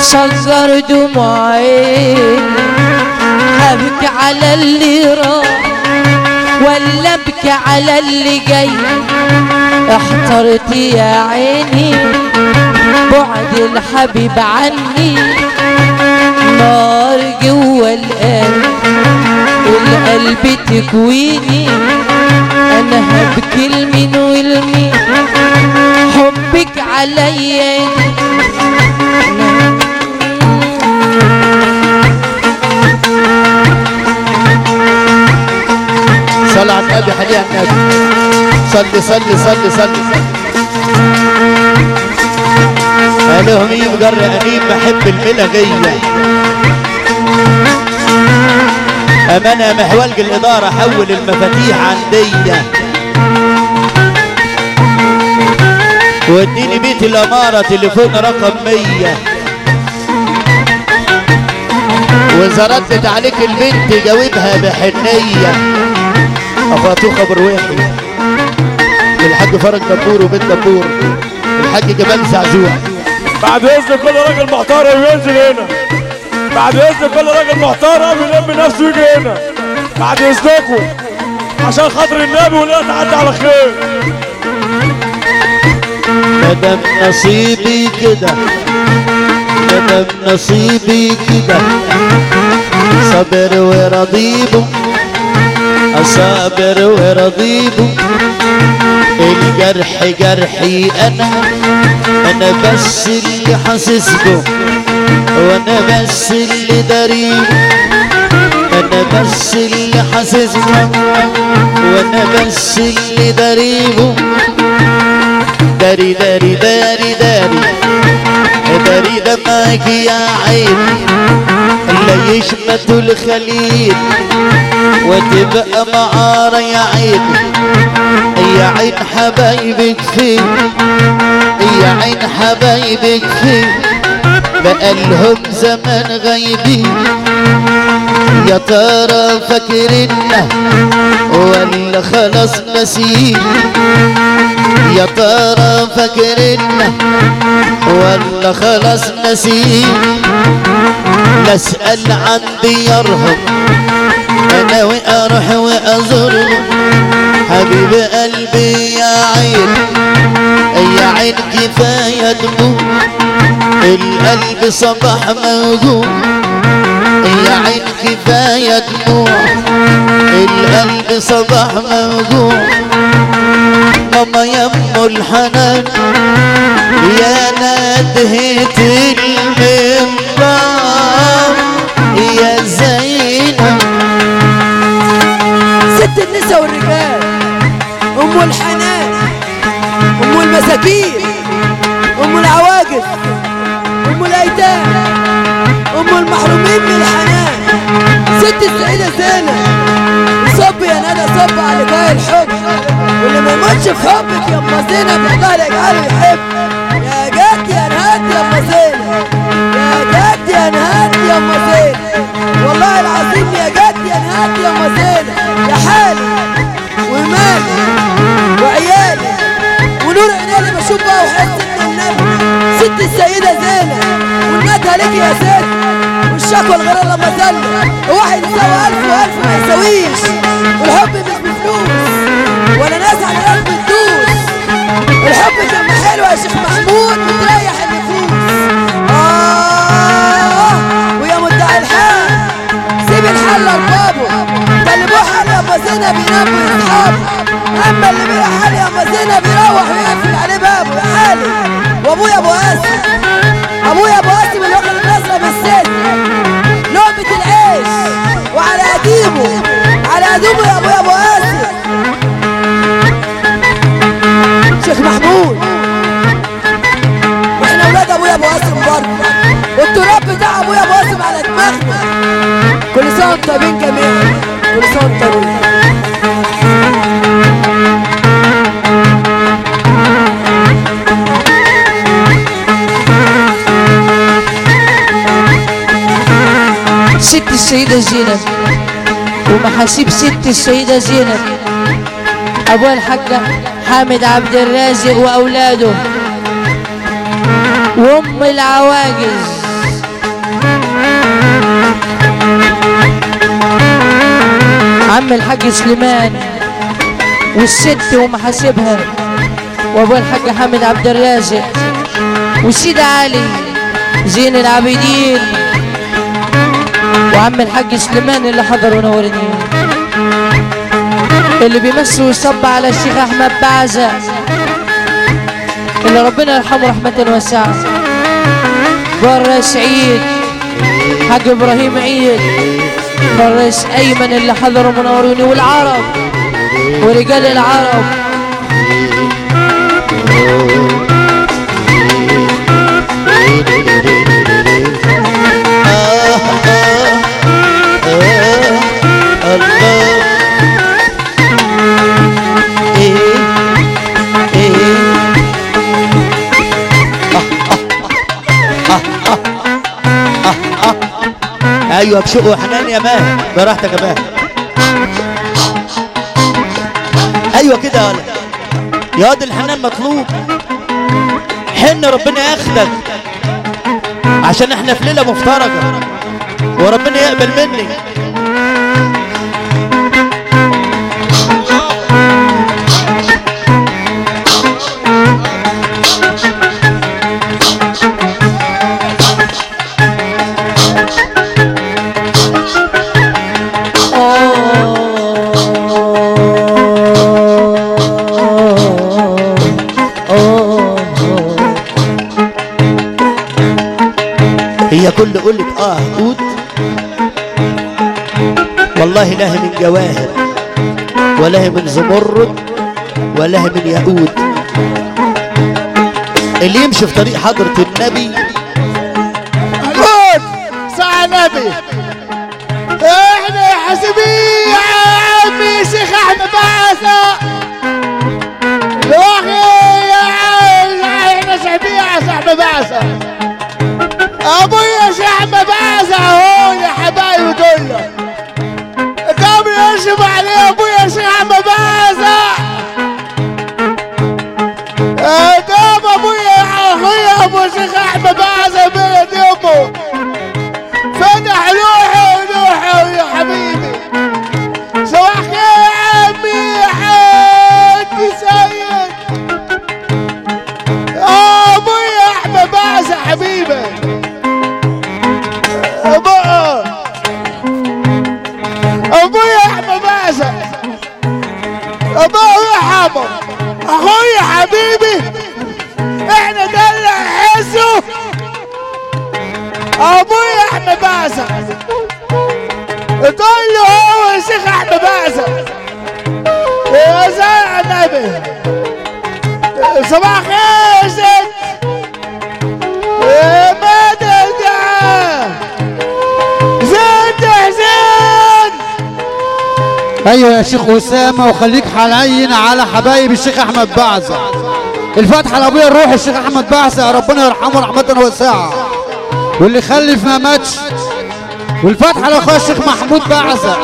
صغر دموعي. أبكي على اللي راح ولا أبكي على اللي جاي؟ احترت يا عيني بعد الحبيب عني. نار جوا القلب القلب تكويني أنا هبكي لمين والمين حبك عليا. صلى على النبي على النبي صلي صلي صلي صلي. مين جر أنيم بحب الملغية. أمانة محولج الإدارة حول المفاتيح عندية. واديني بيت الأمارة تليفون رقم مية. وإذا ردت عليك البنت جاوبها بحنية. أخواتو خبر واحد الحاج فرج دبور وبنت دبور الحاج جمال زعزوع بعد إذن كل راجل محترم ينزل هنا. بعد إذن كل راجل محترم يلم نفسه يجي هنا. بعد إذنكم. عشان خاطر النبي ولا تعدي على خير. مدام نصيبي كده. مدام نصيبي كده. صبر ورضيبه أصابر ورضيبه الجرح جرحي أنا أنا بس اللي حاسس به وأنا بس اللي دريبه أنا بس اللي حاسس به وأنا بس اللي دريبه داري داري داري داري داري. دمك يا عين لا يشمت الخليل وتبقى معارة يا عين. يا عين حبايبك فين يا عين حبايبك فين بقالهم زمان غايبين. يا ترى فاكرنا ولا خلاص نسيين يا ترى فاكرنا ولا خلاص نسيين نسأل عن ديارهم أنا وأروح وازورهم حبيب قلبي يا عين يا عين كفاية دموع القلب صباح موجود. يا عين كفاية دموع القلب صباح موجوع ماما يم الحنان يا ندهة المنبر يا زينب. ست النساء والرجال أم الحنان أم المساكين أم العواجز من الحنان ست السيده زينب صب يا ندى صب على جاي الحب. واللي ما يموتش في حبك يا ام زينب الله يجعله يحب يا جد يا نهاد يا ام زينب يا جد يا نهاد يا ام زينب والله العظيم يا جد يا نهاد يا ام زينب يا حالي ومالي وعيالي ونور عيني ست السيدة زينب والندى لك يا ست والشكوى الغير لما زل واحد يساوي ألف وألف ما يساويش. والحب مش بفلوس ولا ناس على ناس بتدوس الحب كلمة حلوة يا شيخ محمود بتريح النفوس. آه ويا مدعي الحال. سيب الحل لبابه ده اللي بيروح حل يا ابو زينب ينام ويصحاب. أما اللي بيروح حل يا ابو زينب يروح ويقفل عليه بابه يا حالي. وأبويا أبو قاسم أبويا أبو قاسم اللي وعلى قديمه على قديمه يا ابويا أبو قاسم شيخ محمود. وإحنا أولاد ابويا أبو قاسم برضه والتراب بتاع ابويا أبو قاسم على دماغنا كل سنه وأنتم طيبين جميعا. كل سنه وأنتم طيبين. ست السيدة زينب. ومحاسيب ست السيدة زينب. أبوها الحاجة حامد عبد الرازق وأولاده. وأم العواجز. عم الحاج سليمان. والست ومحاسبها. وأبوها الحاج حامد عبد الرازق. والسيد علي زين العابدين. وعم الحاج سليمان اللي حضر ونورني اللي بيمسي ويصب على الشيخ احمد بعزة اللي ربنا يرحمه رحمة واسعة والرئيس عيد حاج إبراهيم عيد والرئيس ايمن اللي حضروا منوروني والعرب ورجال العرب أيوه بشوق وحنان يا ماهر براحتك يا ماهر أيوه كده يا ولد. يا واد الحنان مطلوب. حن ربنا ياخدك. عشان إحنا في ليلة مفترجه وربنا يقبل مني. كل قلة آه قوت والله لا من جواهر ولا من زمرد ولا من ياقوت. اللي يمشي في طريق حضرة النبي. قول ساعة نبي إحنا حاسبين يا عمي شيخ بعثة الاخي يا عم إحنا شعبية يا صاحب بعثة ابويا أحمد بعثة أهو يا حبايبي دول قام يشرب عليه ابويا تقول له هو الشيخ أحمد يا زرع النبي. صباح خير يا ست زيد أيوه يا شيخ أسامة وخليك حنين على حبايب الشيخ أحمد بعزه الفاتحة لابويا الروح الشيخ أحمد بعزه ربنا يرحمه رحمة واسعة. واللي خلف ما ماتش والفاتحه لأخويا الشيخ محمود بعزة.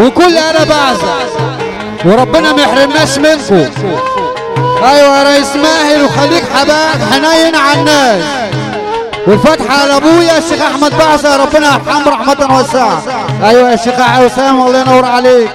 وكل أنا بعزة. وربنا ما يحرمناش منكم. أيوه يا ريس ماهر وخليك حبايب حنين على الناس. والفتحة على أبويا الشيخ أحمد بعثة ربنا يرحمه رحمة واسعة. أيوه يا شيخ اسامة الله ينور عليك.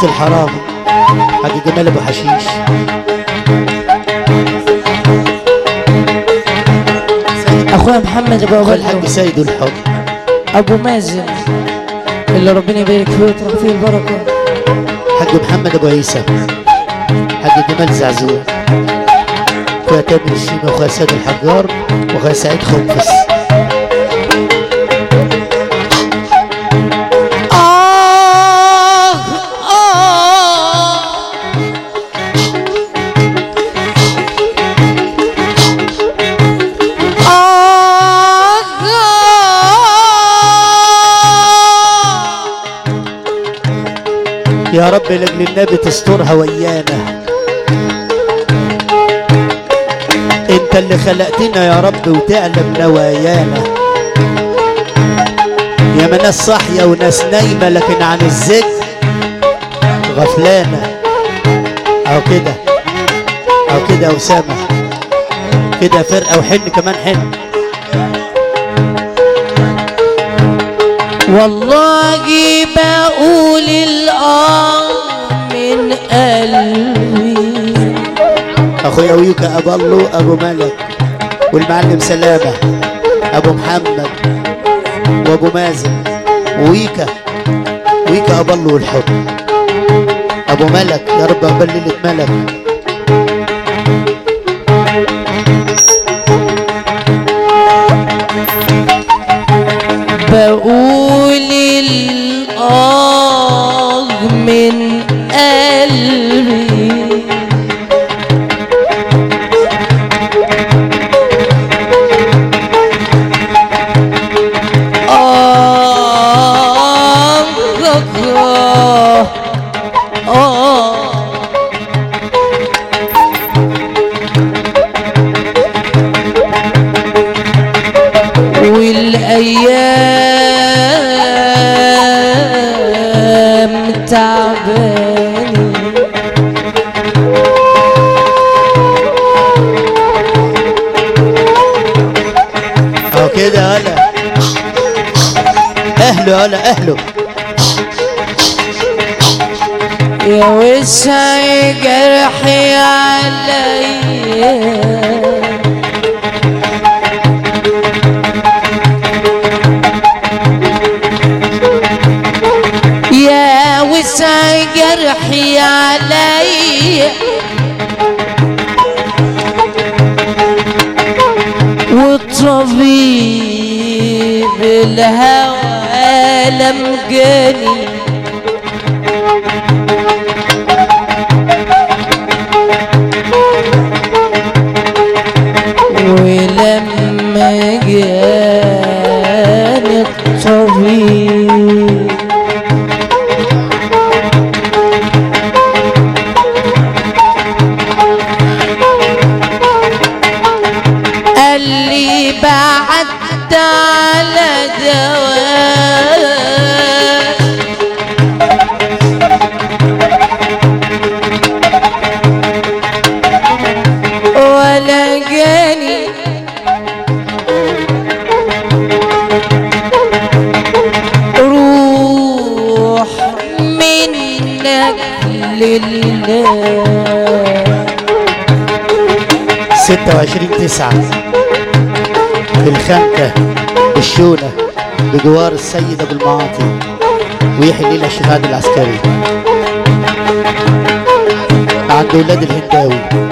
بيت الحرام. حاج جمال أبو حشيش. أخويا محمد أبو أبو الحاج سيد والحب أبو مازن. اللي ربنا يبارك فيه ويطرح فيه البركة. حاج محمد أبو عيسى. حاج جمال زعزوع أخويا تامر الشيمة واخويا سيد الحجار وأخويا سعيد خنفس يا رب لأجل النبي تسترها ويانا أنت اللي خلقتنا يا رب وتعلم نوايانا. يا ما ناس صاحية وناس نايمة لكن عن الذكر غفلانة. أو كده. أو كده يا أسامة. كده فرقة وحن كمان حن. والله بقول الآه من قلبي. أخويا ويوكا أبو الله أبو ملك والمعلم سلامة أبو محمد وأبو مازن ويكا ويكا أبو الله والحب. أبو ملك يا رب ليلة ملك. بقول من هلا أهله. يا وسع جرحي عليا يا وسع جرحي عليا والطبيب الهوى لم جاني 26 تسعة. بالخنكة بالشونة بجوار السيد أبو المعاطي ويحيي الليلة الشهاد العسكري عند ولاد الهنداوي.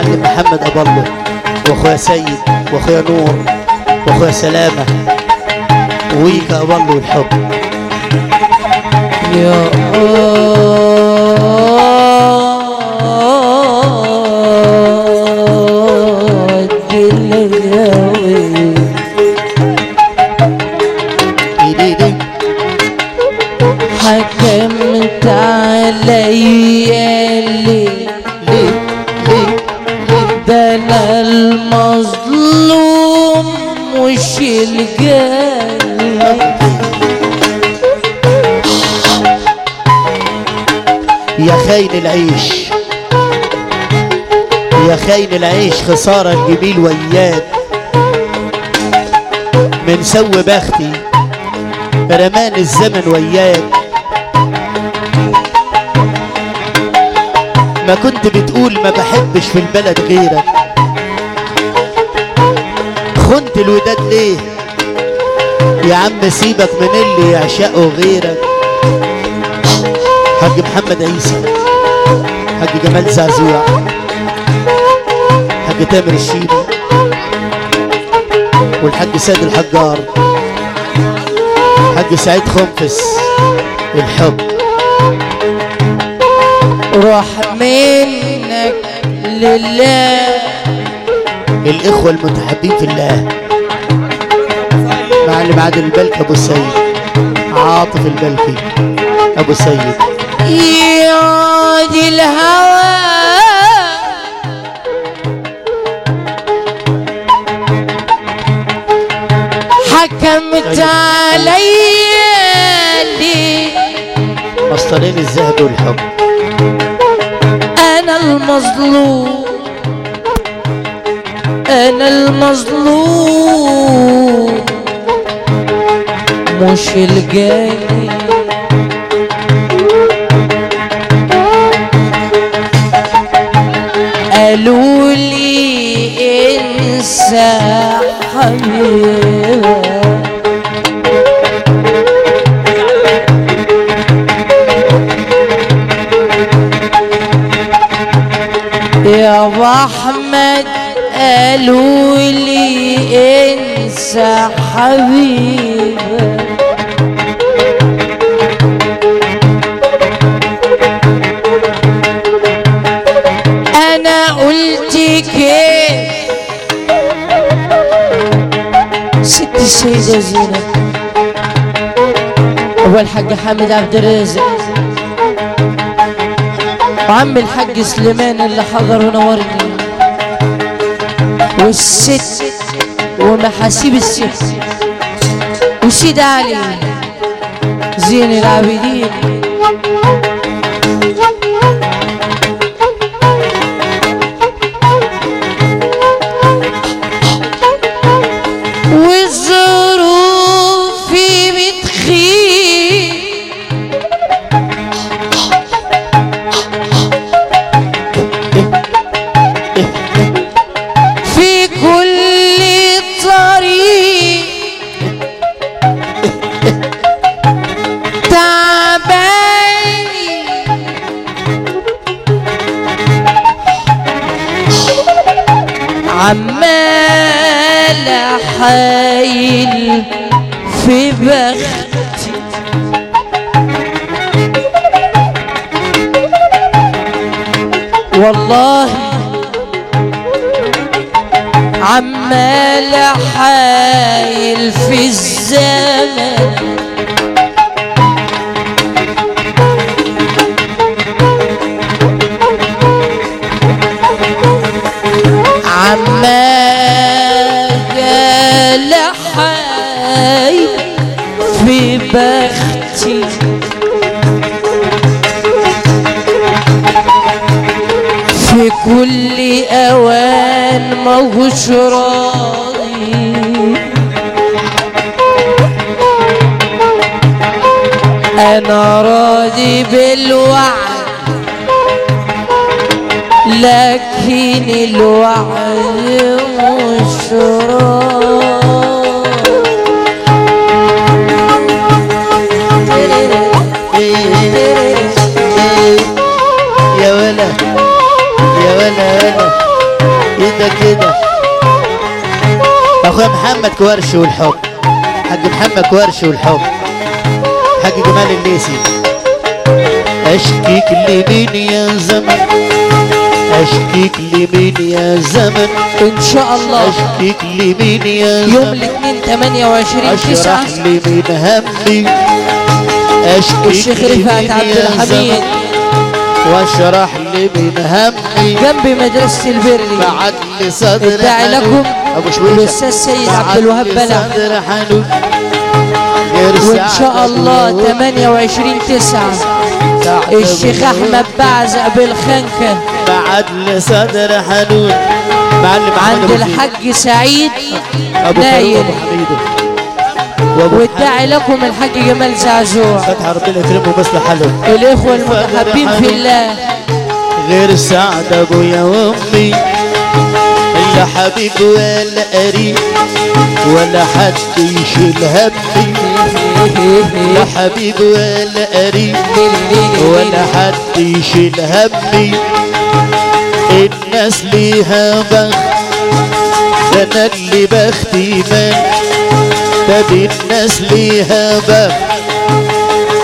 المعلم محمد أبلو وأخويا سيد وأخويا نور وأخويا سلامة. ويكا أبلو الحب. يا خاين العيش خسارة الجميل وياك من سو بختي رمان الزمن وياك ما كنت بتقول ما بحبش في البلد غيرك. خنت الوداد ليه؟ يا عم سيبك من اللي يعشقه غيرك. حاج محمد عيسى حاج جمال زعزوع. حاج تامر الشيبي والحاج سيد الحجار حاج سعيد خنفس الحب. روح منك لله. الإخوة المتحبين في الله. معلم عادل البلك أبو السيد. عاطف البلكي. أبو السيد. يعود الهوى حكمت عليا ليه مسطرين الذهب والحب. أنا المظلوم. أنا المظلوم. مش الجاي. قالوا لي انسى حبيبك ابو احمد قالوا لي انسى حبيبك أنا قلت كيف ست السيدة زينب. هو الحاج حامد عبد الرازق. وعم الحاج سليمان اللي حضر ونورني والست ومحاسيب الست. وسيد علي زين العابدين. والله عمال حايل في الزمن. عمال موش راضي أنا راضي بالوعد لكن الوعد مش راضي. محمد كوارشي والحب حاج محمد كوارشي والحب حاج جمال الليسي اشكيك لمين يا زمن. اشكيك لمين يا زمن. إن شاء الله. اشكيك لمين يا يوم زمن الاثنين 28 9 أشرح لي من همي. اشكيك الشيخ لمين رفعت عبد يا الحميد. زمن. واشرح لي من همي. جنب مدرسة البري بعد لي صدر حنون. لكم أبو شويشة. الأستاذ سيد عبد الوهاب بلع صدر سعد شاء الله أبو 28 9 سعد الشيخ أحمد بعزق بالخنكة بعد لي صدر حنون. معلم عند. الحاج سعيد. نايل. والداعي لكم الحاج جمال زعزوع فتح ربنا يكرمه بس لحاله الإخوة المتحبين في الله. غير سعد ابويا وامي لا حبيب ولا قريب ولا حد يشيل همي. لا حبيب ولا قريب ولا حد يشيل همي. الناس ليها بخت ده أنا اللي بختي مان طب الناس ليها بخت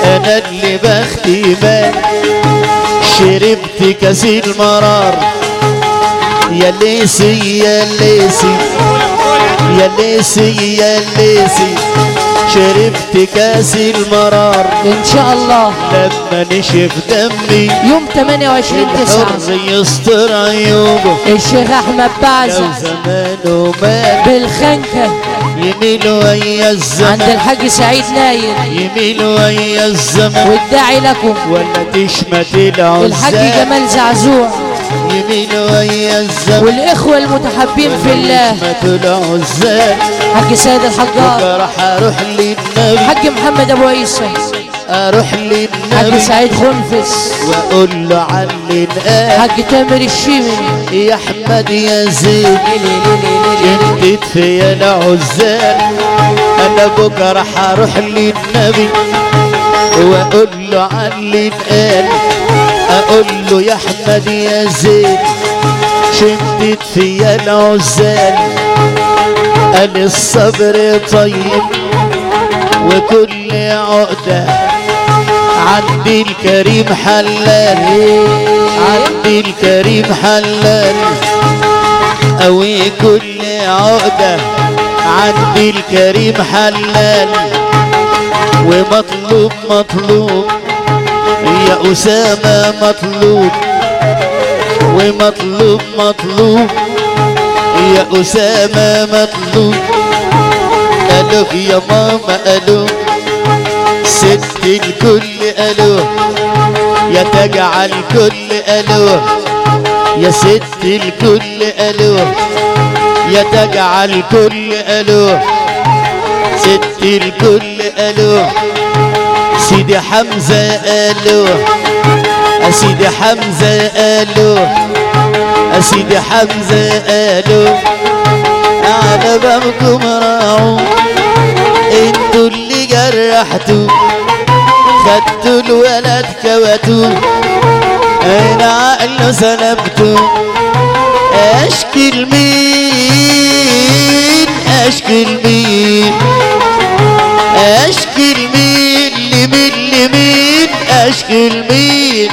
أنا اللي بختي مان شربت كاس المرار. يا ليسي يا ليسي. يا ليسي يا ليسي. شربت كاس المرار. إن شاء الله. لما نشف دمي. يوم 28 9 الحر يستر عيوبه الشيخ أحمد لو بعزق زمانه مات بالخنكة. يميل ويا عند الزمن الحاج سعيد نايل. يميل ويا الزمن. والداعي لكم. ولا تشمت الحاج العزال جمال زعزوع. يميل ويا الزمن. والإخوة المتحبين في الله. حاج سيد الحجار راح أروح للنبي. حاج محمد أبو عيسى. أروح حاج للنبي. سعيد خنفس. وأقول له عني الآن حاج تامر الشيمي يا أحمد يا زين. انت في العزال أنا بكرة هروح للنبي. وأقول له عني الآن أقول له يا أحمد يا زين شدت في العزال. قال الصبر طيب وكل عقدة. عندي الكريم حلال عندي الكريم حلال. أوي كل عقدة عندي الكريم حلال. ومطلوب مطلوب يا أسامة مطلوب ومطلوب مطلوب. يا أسامة مطلوب ألو يا ماما ألو ست الكل ألو يا تجعل كل ألو يا ست الكل ألو يا تجعل كل ألو ست الكل ألو سيدي حمزة ألو سيدي حمزة ألو سيدي حمزة ألو على بابكم راعوا إنتوا اللي جرحتوا خدتوا الولد كوتوا أنا عقله سلبته أشكي لمين أشكي لمين أشكي لمين لمين أشكي لمين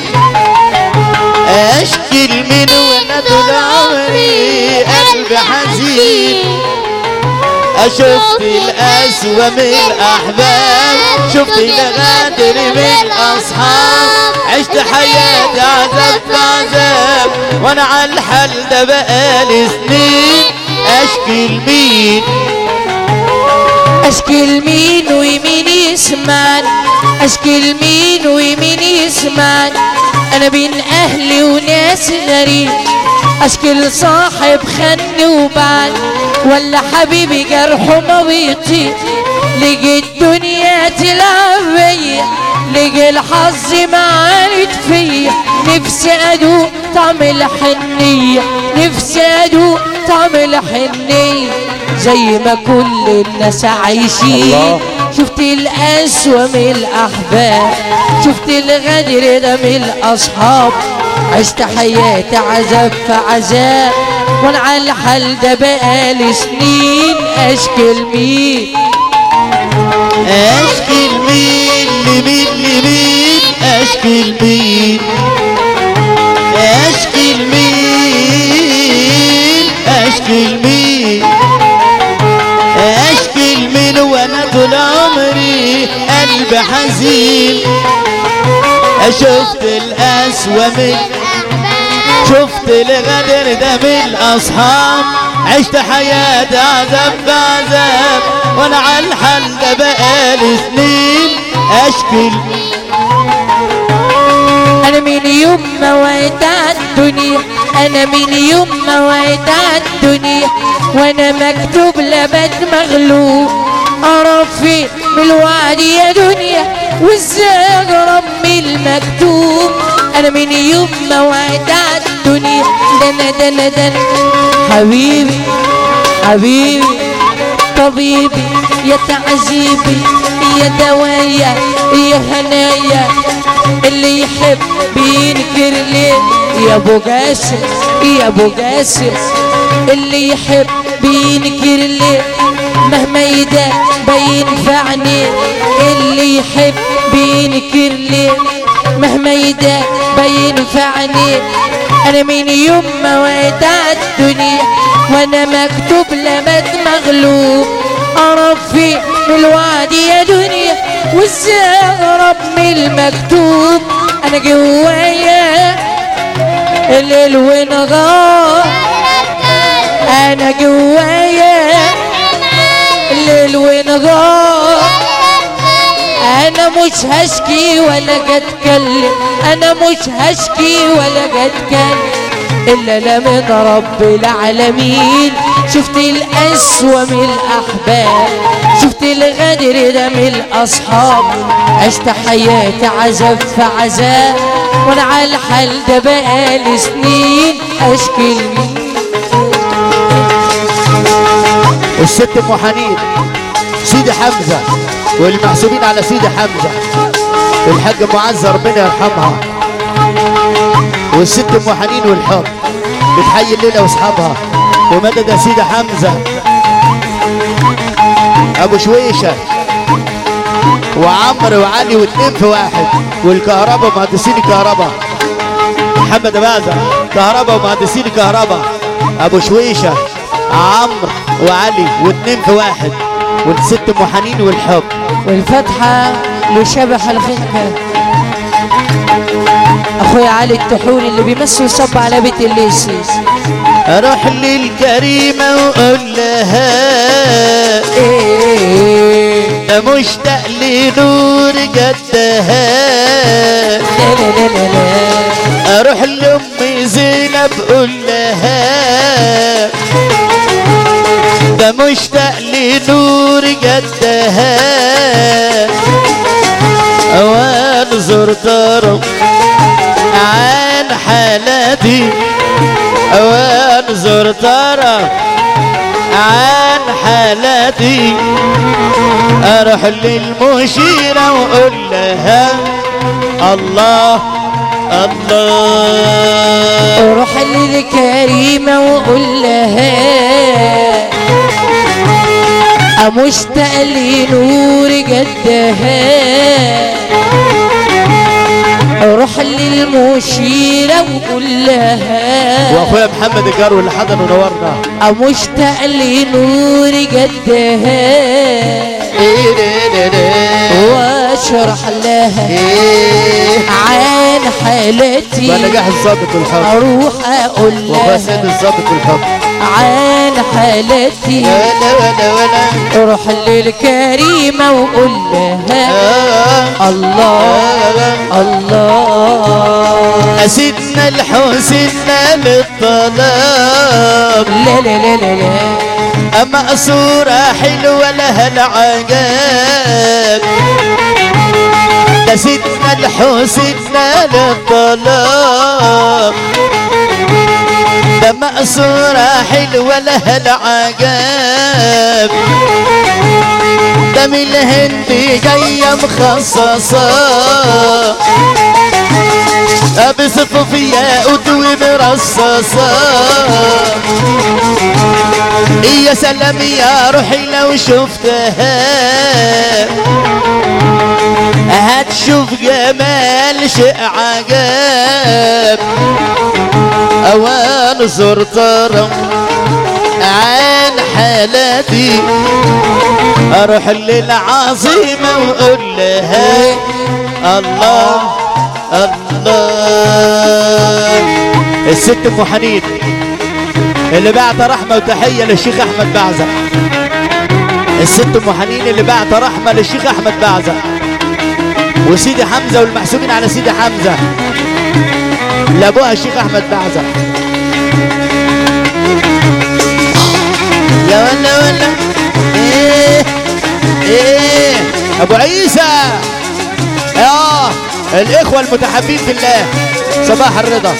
أشكي لمين وأنا طول عمري قلبي حزين. شفت الأسوأ من الأحباب شفت الغدر من الأصحاب عشت حياتي عذاب بعذاب وأنا على الحال ده بقالي سنين. أشكي لمين أشكي لمين ويمين يسمعني. اشكي لمين ومين يسمعني أنا بين أهلي وناس غريب. اشكي لصاحب خني وبعد ولا حبيبي جرحه ما بيطيق لقي الدنيا تلعب بيا لقي الحظ معاند فيا. نفسي أدوق طعم الحنية نفسي أدوق طعم الحنية. زي ما كل الناس عايشين. شفت الأسوأ من الأحباب شفت الغدر ده من الأصحاب. عشت حياتي عذاب في عذاب وأنا على الحال ده بقالي سنين. اشكي لمين اشكي لمين لمين لمين اشكي لمين اشكي لمين اشكي لمين قلبي حزين. شفت الأسوأ من شفت الغدر ده من الاصحاب عشت حياتي عذاب بعذاب. وأنا على الحال ده بقالي سنين. أشكي أنا من يوم ما وعيت الدنيا. أنا من يوم ما وعيت الدنيا. وأنا مكتوب لبد مغلوب. أعرف الوعد يا دنيا اقرب من المكتوب أنا من يوم ما وعيت الدنيا. دنا دنا دنا حبيبي حبيبي طبيبي يا تعذيبي يا دوايا يا هنايا. اللي يحب ينكر ليه؟ يا أبو جاسر يا أبو جاسر اللي يحب ينكر ليه؟ مهما يدا بينفعني اللي يحب ينكر ليه مهما يدا بينفعني أنا من يوم ما وعيت الدنيا وأنا مكتوب لمد مغلوب. اعرف في الوعد يا دنيا اهرب من المكتوب. أنا جوايا الليل ونغار أنا جوايا الليل ونغار أنا مش هشكي ولا أتكلم. أنا مش هشكي ولا أتكلم. إلا من رب العالمين. شفت الأسوأ من الأحباب. شفت الغدر ده من الأصحاب. عشت حياتي عذاب في وأنا على الحال ده بقالي سنين. أشكي لمين؟ الست أم حنين سيدي حمزة والمحسوبين على سيدي حمزة والحاج معزه ربنا يرحمها. والست أم حنين والحب بتحيي الليلة واصحابها ومدد يا سيدي حمزة أبو شويشة وعمرو وعلي واتنين في واحد والكهرباء مهندسين الكهرباء. محمد بازا كهرباء ومهندسين الكهرباء. أبو شويشة عمرو وعلي واتنين في واحد والست أم حنين والحب. والفتحة لشبح الخنكة. اخويا علي التحولي اللي بيمثل صب على بيت الليسي أروح للكريمه واقول لها إيه. ده مشتاق لنور جدها. لا لا لا أروح لأم زينب أقول لها مشتاق لنور جدها. وانظر ترى عن حالتي وانظر ترى عن حالتي أروح للمشيرة وأقول لها الله الله. روح للكريمة وقول لها مشتاق لنور جدها روح للمشيرة وقول لها واخويا محمد الجارو اللي حضر ونورنا. مشتاق لنور جدها ده ده ده. واشرح لها. عن حالتي. ونجاح الظابط والحب أروح أقول وفاء سيد لها الظابط والحب حالتي. روح للكريمة وقول لها آه الله الله. سيدنا الحسين للطلب لا لا لا لا لا. أما صورة حلوة لها العجاب ده سيدنا الحسين للطلب ده مقصورة حلوة لها العجاب ده من الهند جاية مخصصة بصفوا فيها أدوي مرصصة. يا سلام يا روحي لو شفتها. هتشوف جمال شيء عجاب أوان زرت عن حالتي أروح للعظيمة وأقول لها الله الله. الست ام حنين اللي بعت رحمة وتحية للشيخ أحمد بعزة. الست ام حنين اللي بعت رحمة للشيخ أحمد بعزة. وسيدي حمزة والمحسوبين على سيدي حمزة. لأبوها الشيخ أحمد بعزة. يا ولا ولا. إيه إيه. أبو عيسى. الإخوة المتحبين في الله صباح الرضا.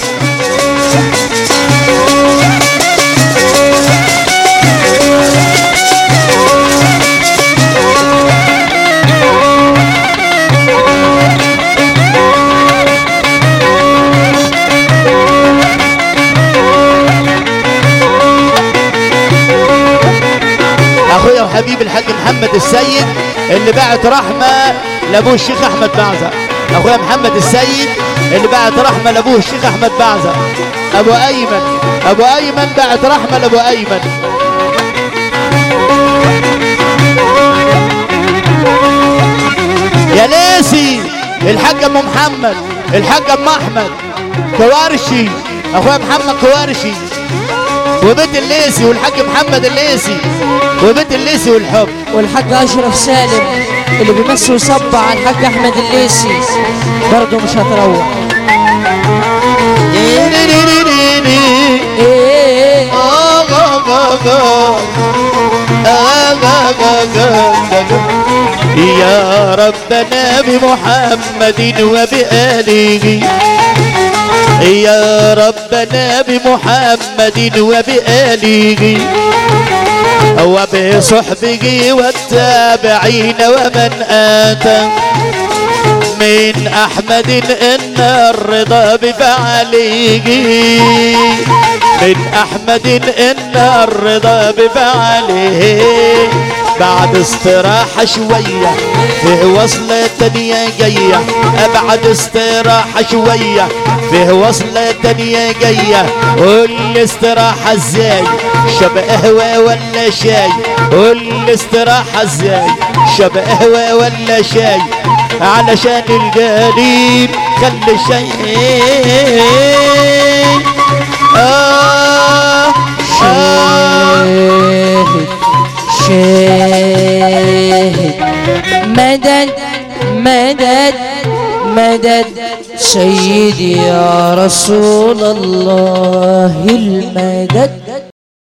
أخويا وحبيبي الحاج محمد السيد اللي بعت رحمة لابوه الشيخ أحمد بعزه أخويا محمد السيد اللي بعت رحمة لأبوه الشيخ أحمد بعزه أبو أيمن أبو أيمن بعت رحمة لأبو أيمن. يا ليسي الحاج أم محمد الحاج أم أحمد. كوارشي أخويا محمد كوارشي. وبيت الليسي والحاج محمد الليسي. وبيت الليسي والحب. والحاج أشرف سالم. اللي بيمسي ويصب على الحاج أحمد الليسي برضه مش هتروح. يا ربنا بمحمد وبآله. يا ربنا بمحمد وبآله. وبصحبه والتابعين ومن آتى. من أحمد إن الرضا بفعله. من أحمد إن الرضا بفعله. بعد استراحة شوية فيه وصلة تانية جاية. بعد استراحة شوية فيه وصلة تانية جاية. قول استراحة إزاي؟ شب قهوة ولا شاي؟ قول استراحة إزاي؟ شب قهوة ولا شاي؟ علشان القليل خلي شيء آه آه. شاهد شاهد مدد مدد مدد. سيدي يا رسول الله المدد.